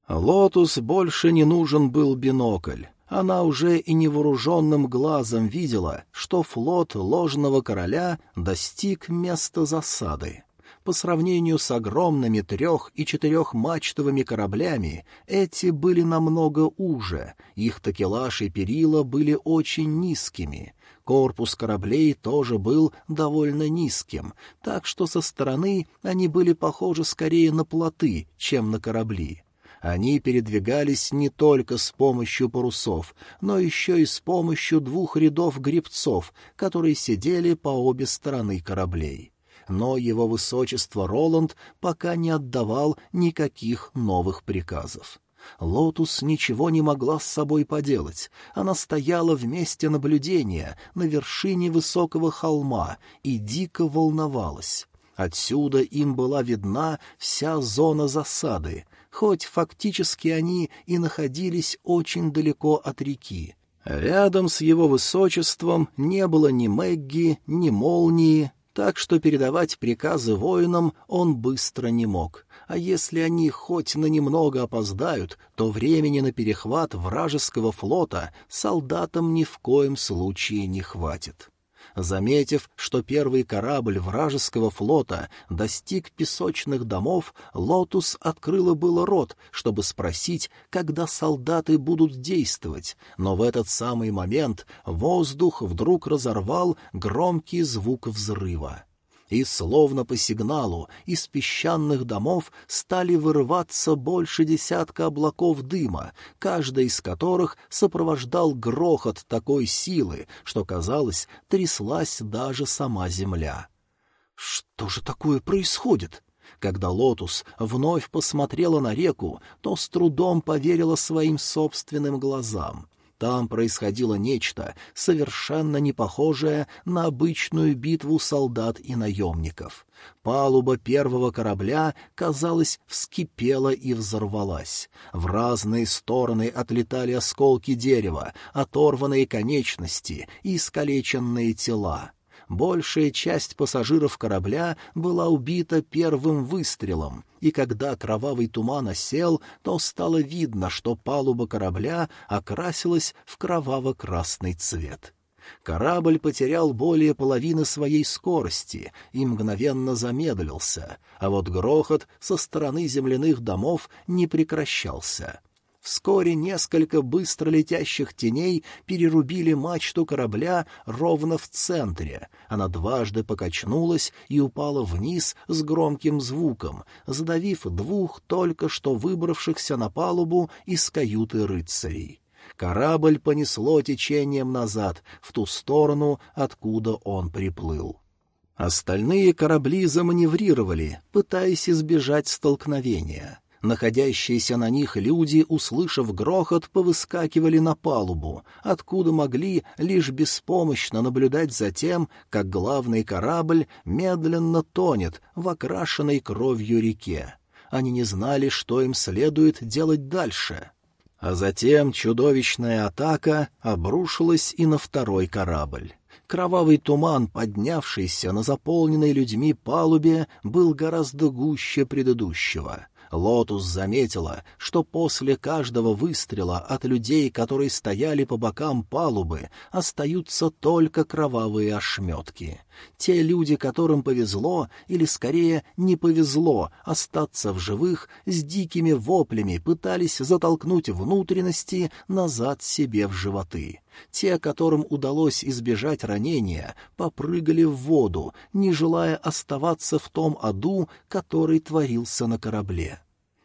Лотус больше не нужен был бинокль. Она уже и невооруженным глазом видела, что флот ложного короля достиг места засады. По сравнению с огромными трех- и четырехмачтовыми кораблями, эти были намного уже, их такелаж и перила были очень низкими. Корпус кораблей тоже был довольно низким, так что со стороны они были похожи скорее на плоты, чем на корабли. Они передвигались не только с помощью парусов, но еще и с помощью двух рядов гребцов, которые сидели по обе стороны кораблей но его высочество Роланд пока не отдавал никаких новых приказов. Лотус ничего не могла с собой поделать. Она стояла в месте наблюдения на вершине высокого холма и дико волновалась. Отсюда им была видна вся зона засады, хоть фактически они и находились очень далеко от реки. Рядом с его высочеством не было ни Мэгги, ни молнии, так что передавать приказы воинам он быстро не мог, а если они хоть на немного опоздают, то времени на перехват вражеского флота солдатам ни в коем случае не хватит. Заметив, что первый корабль вражеского флота достиг песочных домов, Лотус открыла было рот, чтобы спросить, когда солдаты будут действовать, но в этот самый момент воздух вдруг разорвал громкий звук взрыва и, словно по сигналу, из песчаных домов стали вырываться больше десятка облаков дыма, каждый из которых сопровождал грохот такой силы, что, казалось, тряслась даже сама земля. «Что же такое происходит?» Когда Лотус вновь посмотрела на реку, то с трудом поверила своим собственным глазам. Там происходило нечто, совершенно не похожее на обычную битву солдат и наемников. Палуба первого корабля, казалось, вскипела и взорвалась. В разные стороны отлетали осколки дерева, оторванные конечности и искалеченные тела. Большая часть пассажиров корабля была убита первым выстрелом, и когда кровавый туман осел, то стало видно, что палуба корабля окрасилась в кроваво-красный цвет. Корабль потерял более половины своей скорости и мгновенно замедлился, а вот грохот со стороны земляных домов не прекращался — Вскоре несколько быстро летящих теней перерубили мачту корабля ровно в центре. Она дважды покачнулась и упала вниз с громким звуком, задавив двух только что выбравшихся на палубу из каюты рыцарей. Корабль понесло течением назад, в ту сторону, откуда он приплыл. Остальные корабли заманеврировали, пытаясь избежать столкновения. Находящиеся на них люди, услышав грохот, повыскакивали на палубу, откуда могли лишь беспомощно наблюдать за тем, как главный корабль медленно тонет в окрашенной кровью реке. Они не знали, что им следует делать дальше. А затем чудовищная атака обрушилась и на второй корабль. Кровавый туман, поднявшийся на заполненной людьми палубе, был гораздо гуще предыдущего — Лотус заметила, что после каждого выстрела от людей, которые стояли по бокам палубы, остаются только кровавые ошметки. Те люди, которым повезло, или скорее не повезло, остаться в живых, с дикими воплями пытались затолкнуть внутренности назад себе в животы. Те, которым удалось избежать ранения, попрыгали в воду, не желая оставаться в том аду, который творился на корабле.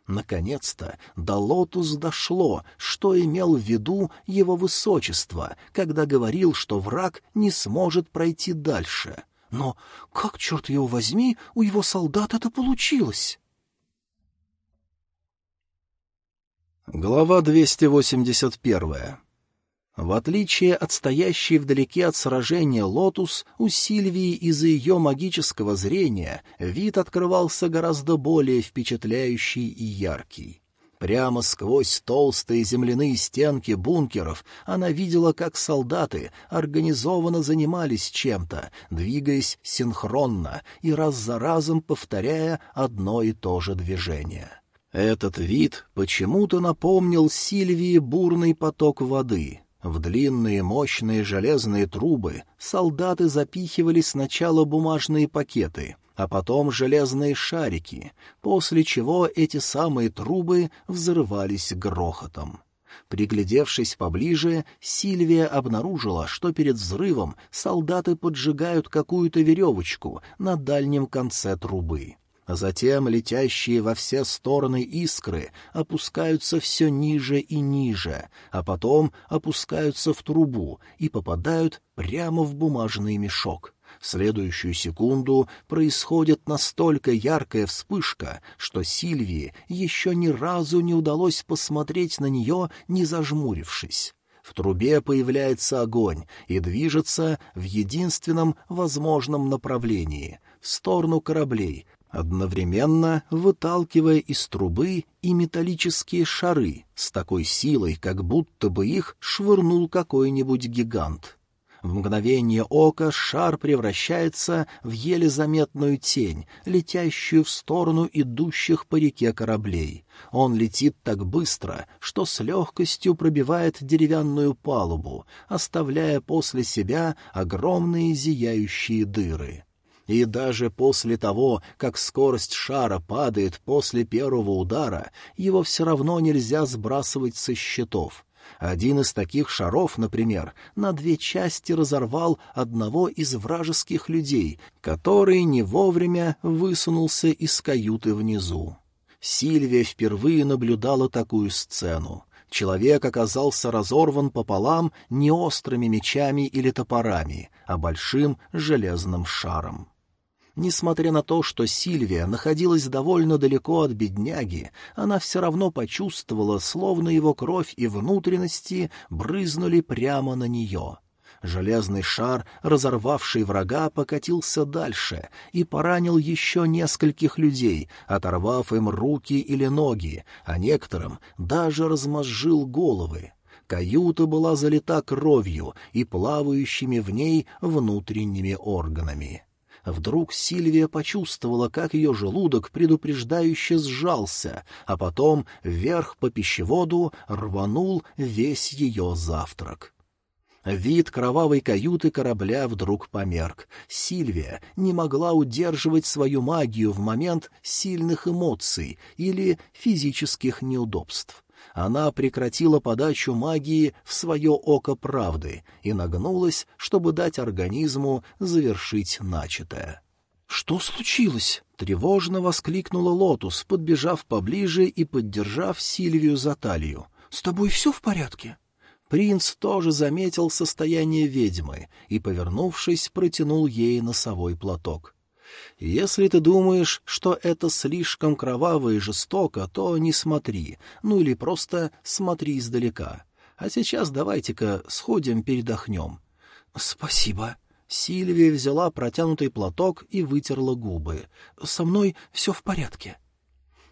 Наконец-то до Лотус дошло, что имел в виду его высочество, когда говорил, что враг не сможет пройти дальше. Но как, черт его возьми, у его солдат это получилось? Глава 281 в отличие от стоящей вдалеке от сражения Лотус, у Сильвии из-за ее магического зрения вид открывался гораздо более впечатляющий и яркий. Прямо сквозь толстые земляные стенки бункеров она видела, как солдаты организованно занимались чем-то, двигаясь синхронно и раз за разом повторяя одно и то же движение. Этот вид почему-то напомнил Сильвии бурный поток воды — в длинные мощные железные трубы солдаты запихивали сначала бумажные пакеты, а потом железные шарики, после чего эти самые трубы взрывались грохотом. Приглядевшись поближе, Сильвия обнаружила, что перед взрывом солдаты поджигают какую-то веревочку на дальнем конце трубы а затем летящие во все стороны искры опускаются все ниже и ниже, а потом опускаются в трубу и попадают прямо в бумажный мешок. В следующую секунду происходит настолько яркая вспышка, что Сильвии еще ни разу не удалось посмотреть на нее, не зажмурившись. В трубе появляется огонь и движется в единственном возможном направлении — в сторону кораблей, одновременно выталкивая из трубы и металлические шары с такой силой, как будто бы их швырнул какой-нибудь гигант. В мгновение ока шар превращается в еле заметную тень, летящую в сторону идущих по реке кораблей. Он летит так быстро, что с легкостью пробивает деревянную палубу, оставляя после себя огромные зияющие дыры. И даже после того, как скорость шара падает после первого удара, его все равно нельзя сбрасывать со счетов. Один из таких шаров, например, на две части разорвал одного из вражеских людей, который не вовремя высунулся из каюты внизу. Сильвия впервые наблюдала такую сцену. Человек оказался разорван пополам не острыми мечами или топорами, а большим железным шаром. Несмотря на то, что Сильвия находилась довольно далеко от бедняги, она все равно почувствовала, словно его кровь и внутренности брызнули прямо на нее. Железный шар, разорвавший врага, покатился дальше и поранил еще нескольких людей, оторвав им руки или ноги, а некоторым даже размозжил головы. Каюта была залита кровью и плавающими в ней внутренними органами. Вдруг Сильвия почувствовала, как ее желудок предупреждающе сжался, а потом вверх по пищеводу рванул весь ее завтрак. Вид кровавой каюты корабля вдруг померк. Сильвия не могла удерживать свою магию в момент сильных эмоций или физических неудобств. Она прекратила подачу магии в свое око правды и нагнулась, чтобы дать организму завершить начатое. «Что случилось?» — тревожно воскликнула Лотус, подбежав поближе и поддержав Сильвию за талию. «С тобой все в порядке?» Принц тоже заметил состояние ведьмы и, повернувшись, протянул ей носовой платок. Если ты думаешь, что это слишком кроваво и жестоко, то не смотри, ну или просто смотри издалека. А сейчас давайте-ка сходим передохнем. — Спасибо. Сильвия взяла протянутый платок и вытерла губы. — Со мной все в порядке. —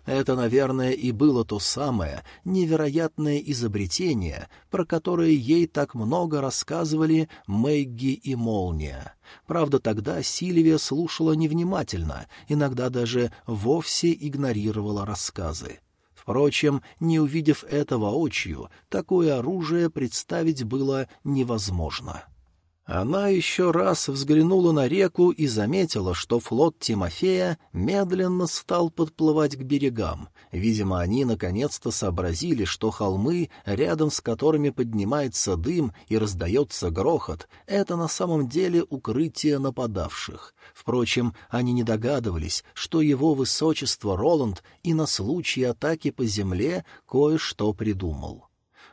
это, наверное, и было то самое невероятное изобретение, про которое ей так много рассказывали Мэгги и Молния. Правда, тогда Сильвия слушала невнимательно, иногда даже вовсе игнорировала рассказы. Впрочем, не увидев этого очью, такое оружие представить было невозможно. Она еще раз взглянула на реку и заметила, что флот Тимофея медленно стал подплывать к берегам. Видимо, они наконец-то сообразили, что холмы, рядом с которыми поднимается дым и раздается грохот, это на самом деле укрытие нападавших. Впрочем, они не догадывались, что его высочество Роланд и на случай атаки по земле кое-что придумал.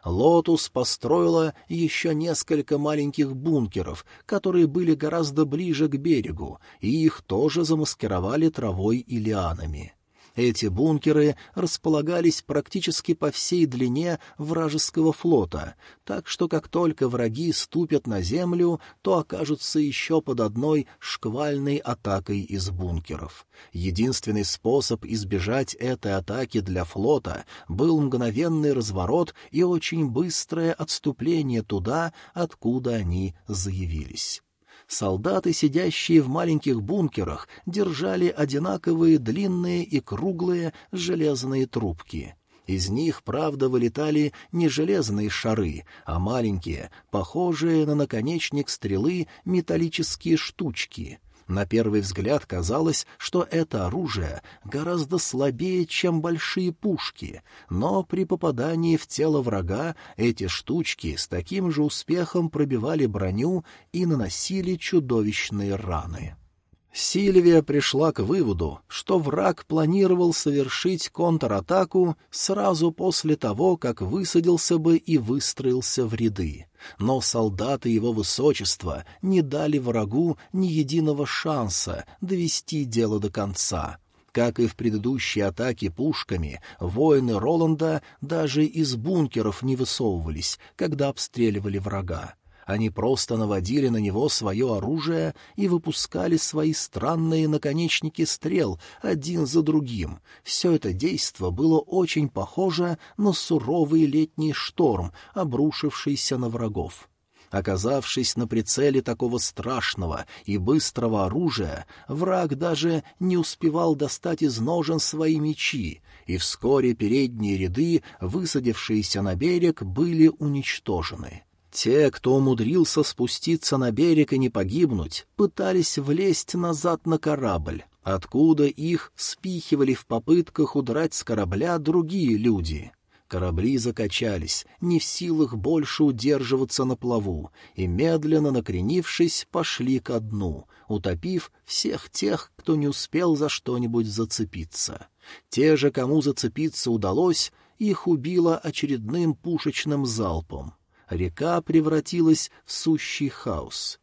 Лотус построила еще несколько маленьких бункеров, которые были гораздо ближе к берегу, и их тоже замаскировали травой и лианами. Эти бункеры располагались практически по всей длине вражеского флота, так что как только враги ступят на землю, то окажутся еще под одной шквальной атакой из бункеров. Единственный способ избежать этой атаки для флота был мгновенный разворот и очень быстрое отступление туда, откуда они заявились. Солдаты, сидящие в маленьких бункерах, держали одинаковые длинные и круглые железные трубки. Из них, правда, вылетали не железные шары, а маленькие, похожие на наконечник стрелы, металлические штучки. На первый взгляд казалось, что это оружие гораздо слабее, чем большие пушки, но при попадании в тело врага эти штучки с таким же успехом пробивали броню и наносили чудовищные раны. Сильвия пришла к выводу, что враг планировал совершить контратаку сразу после того, как высадился бы и выстроился в ряды. Но солдаты его высочества не дали врагу ни единого шанса довести дело до конца. Как и в предыдущей атаке пушками, воины Роланда даже из бункеров не высовывались, когда обстреливали врага. Они просто наводили на него свое оружие и выпускали свои странные наконечники стрел один за другим. Все это действо было очень похоже на суровый летний шторм, обрушившийся на врагов. Оказавшись на прицеле такого страшного и быстрого оружия, враг даже не успевал достать из ножен свои мечи, и вскоре передние ряды, высадившиеся на берег, были уничтожены. Те, кто умудрился спуститься на берег и не погибнуть, пытались влезть назад на корабль, откуда их спихивали в попытках удрать с корабля другие люди. Корабли закачались, не в силах больше удерживаться на плаву, и, медленно накренившись, пошли ко дну, утопив всех тех, кто не успел за что-нибудь зацепиться. Те же, кому зацепиться удалось, их убило очередным пушечным залпом. Река превратилась в сущий хаос.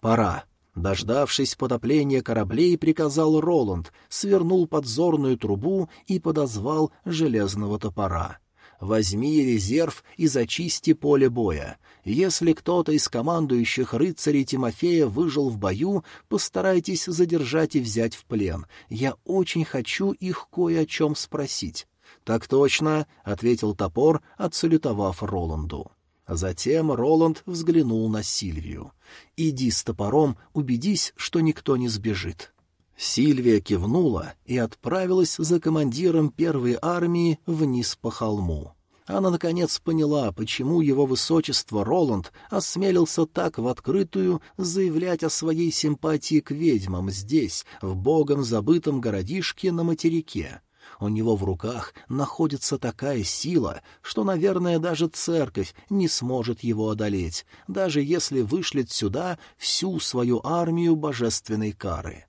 «Пора!» Дождавшись потопления кораблей, приказал Роланд, свернул подзорную трубу и подозвал железного топора. Возьми резерв и зачисти поле боя. Если кто-то из командующих рыцарей Тимофея выжил в бою, постарайтесь задержать и взять в плен. Я очень хочу их кое о чем спросить. — Так точно, — ответил топор, отсалютовав Роланду. Затем Роланд взглянул на Сильвию. «Иди с топором, убедись, что никто не сбежит». Сильвия кивнула и отправилась за командиром первой армии вниз по холму. Она, наконец, поняла, почему его высочество Роланд осмелился так в открытую заявлять о своей симпатии к ведьмам здесь, в богом забытом городишке на материке. У него в руках находится такая сила, что, наверное, даже церковь не сможет его одолеть, даже если вышлет сюда всю свою армию божественной кары.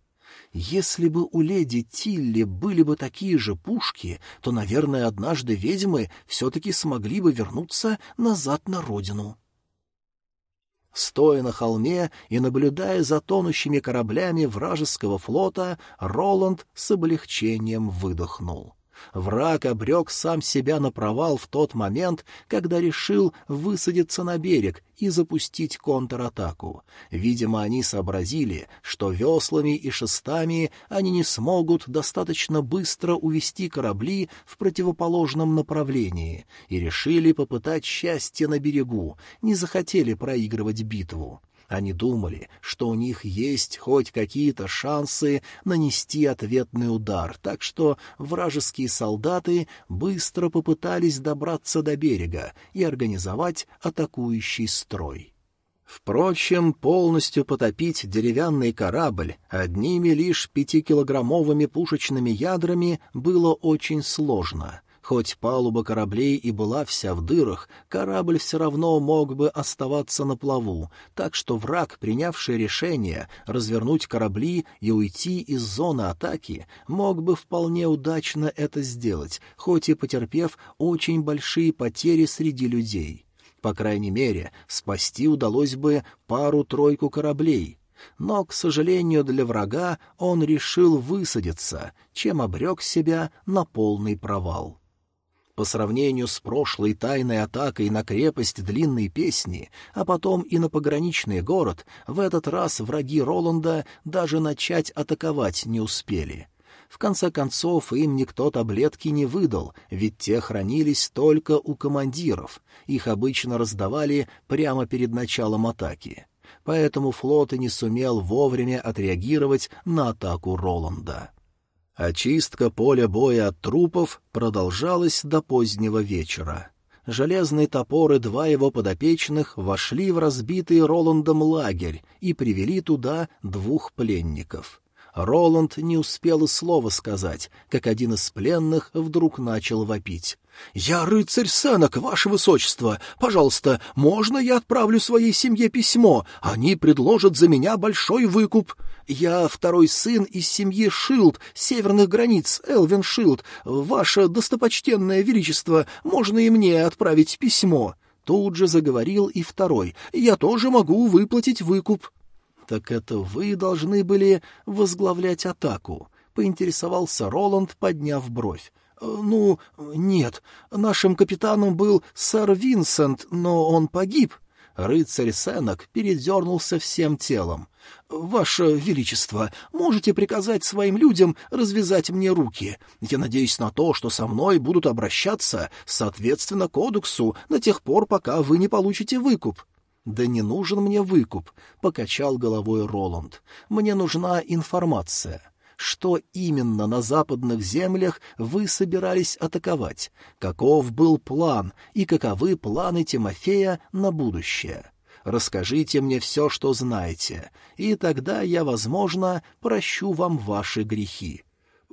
Если бы у леди Тилли были бы такие же пушки, то, наверное, однажды ведьмы все-таки смогли бы вернуться назад на родину. Стоя на холме и наблюдая за тонущими кораблями вражеского флота, Роланд с облегчением выдохнул. Враг обрек сам себя на провал в тот момент, когда решил высадиться на берег и запустить контратаку. Видимо, они сообразили, что веслами и шестами они не смогут достаточно быстро увести корабли в противоположном направлении, и решили попытать счастье на берегу, не захотели проигрывать битву. Они думали, что у них есть хоть какие-то шансы нанести ответный удар, так что вражеские солдаты быстро попытались добраться до берега и организовать атакующий строй. Впрочем, полностью потопить деревянный корабль одними лишь пятикилограммовыми пушечными ядрами было очень сложно — Хоть палуба кораблей и была вся в дырах, корабль все равно мог бы оставаться на плаву, так что враг, принявший решение развернуть корабли и уйти из зоны атаки, мог бы вполне удачно это сделать, хоть и потерпев очень большие потери среди людей. По крайней мере, спасти удалось бы пару-тройку кораблей — но, к сожалению для врага, он решил высадиться, чем обрек себя на полный провал. По сравнению с прошлой тайной атакой на крепость длинной песни, а потом и на пограничный город, в этот раз враги Роланда даже начать атаковать не успели. В конце концов, им никто таблетки не выдал, ведь те хранились только у командиров. Их обычно раздавали прямо перед началом атаки. Поэтому флот и не сумел вовремя отреагировать на атаку Роланда. Очистка поля боя от трупов продолжалась до позднего вечера. Железный топор и два его подопечных вошли в разбитый Роландом лагерь и привели туда двух пленников. Роланд не успел и слова сказать, как один из пленных вдруг начал вопить. «Я рыцарь Сенок, ваше высочество! Пожалуйста, можно я отправлю своей семье письмо? Они предложат за меня большой выкуп. Я второй сын из семьи Шилд, северных границ, Элвин Шилд. Ваше достопочтенное величество, можно и мне отправить письмо?» Тут же заговорил и второй. «Я тоже могу выплатить выкуп». «Так это вы должны были возглавлять атаку», — поинтересовался Роланд, подняв бровь. «Ну, нет, нашим капитаном был сэр Винсент, но он погиб». Рыцарь Сенок передернулся всем телом. «Ваше Величество, можете приказать своим людям развязать мне руки? Я надеюсь на то, что со мной будут обращаться соответственно кодексу до тех пор, пока вы не получите выкуп». «Да не нужен мне выкуп», — покачал головой Роланд. «Мне нужна информация. Что именно на западных землях вы собирались атаковать? Каков был план и каковы планы Тимофея на будущее?» Расскажите мне все, что знаете, и тогда я, возможно, прощу вам ваши грехи.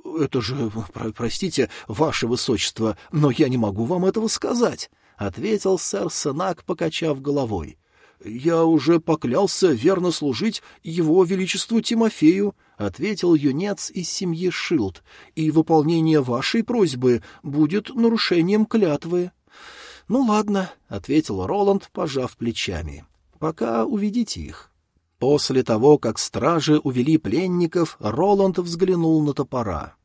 — Это же, про простите, ваше высочество, но я не могу вам этого сказать, — ответил сэр Сенак, покачав головой. «Я уже поклялся верно служить его величеству Тимофею», — ответил юнец из семьи Шилд, «и выполнение вашей просьбы будет нарушением клятвы». «Ну ладно», — ответил Роланд, пожав плечами. «Пока уведите их». После того, как стражи увели пленников, Роланд взглянул на топора.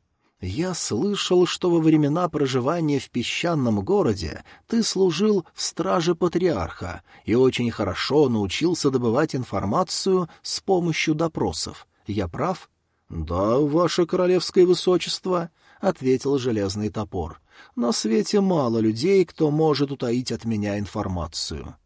«Я слышал, что во времена проживания в песчаном городе ты служил в страже патриарха и очень хорошо научился добывать информацию с помощью допросов. Я прав?» «Да, ваше королевское высочество», — ответил железный топор. «На свете мало людей, кто может утаить от меня информацию».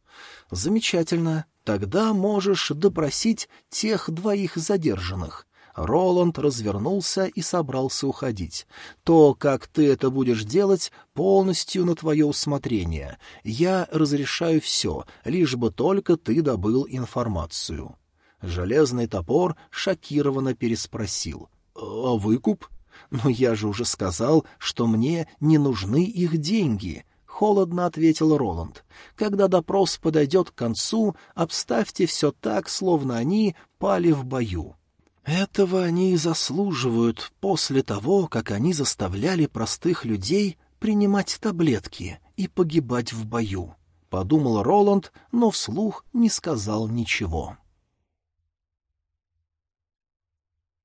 «Замечательно. Тогда можешь допросить тех двоих задержанных. Роланд развернулся и собрался уходить. «То, как ты это будешь делать, полностью на твое усмотрение. Я разрешаю все, лишь бы только ты добыл информацию». Железный топор шокированно переспросил. «А выкуп?» «Но я же уже сказал, что мне не нужны их деньги», — холодно ответил Роланд. «Когда допрос подойдет к концу, обставьте все так, словно они пали в бою». Этого они и заслуживают после того, как они заставляли простых людей принимать таблетки и погибать в бою. Подумал Роланд, но вслух не сказал ничего.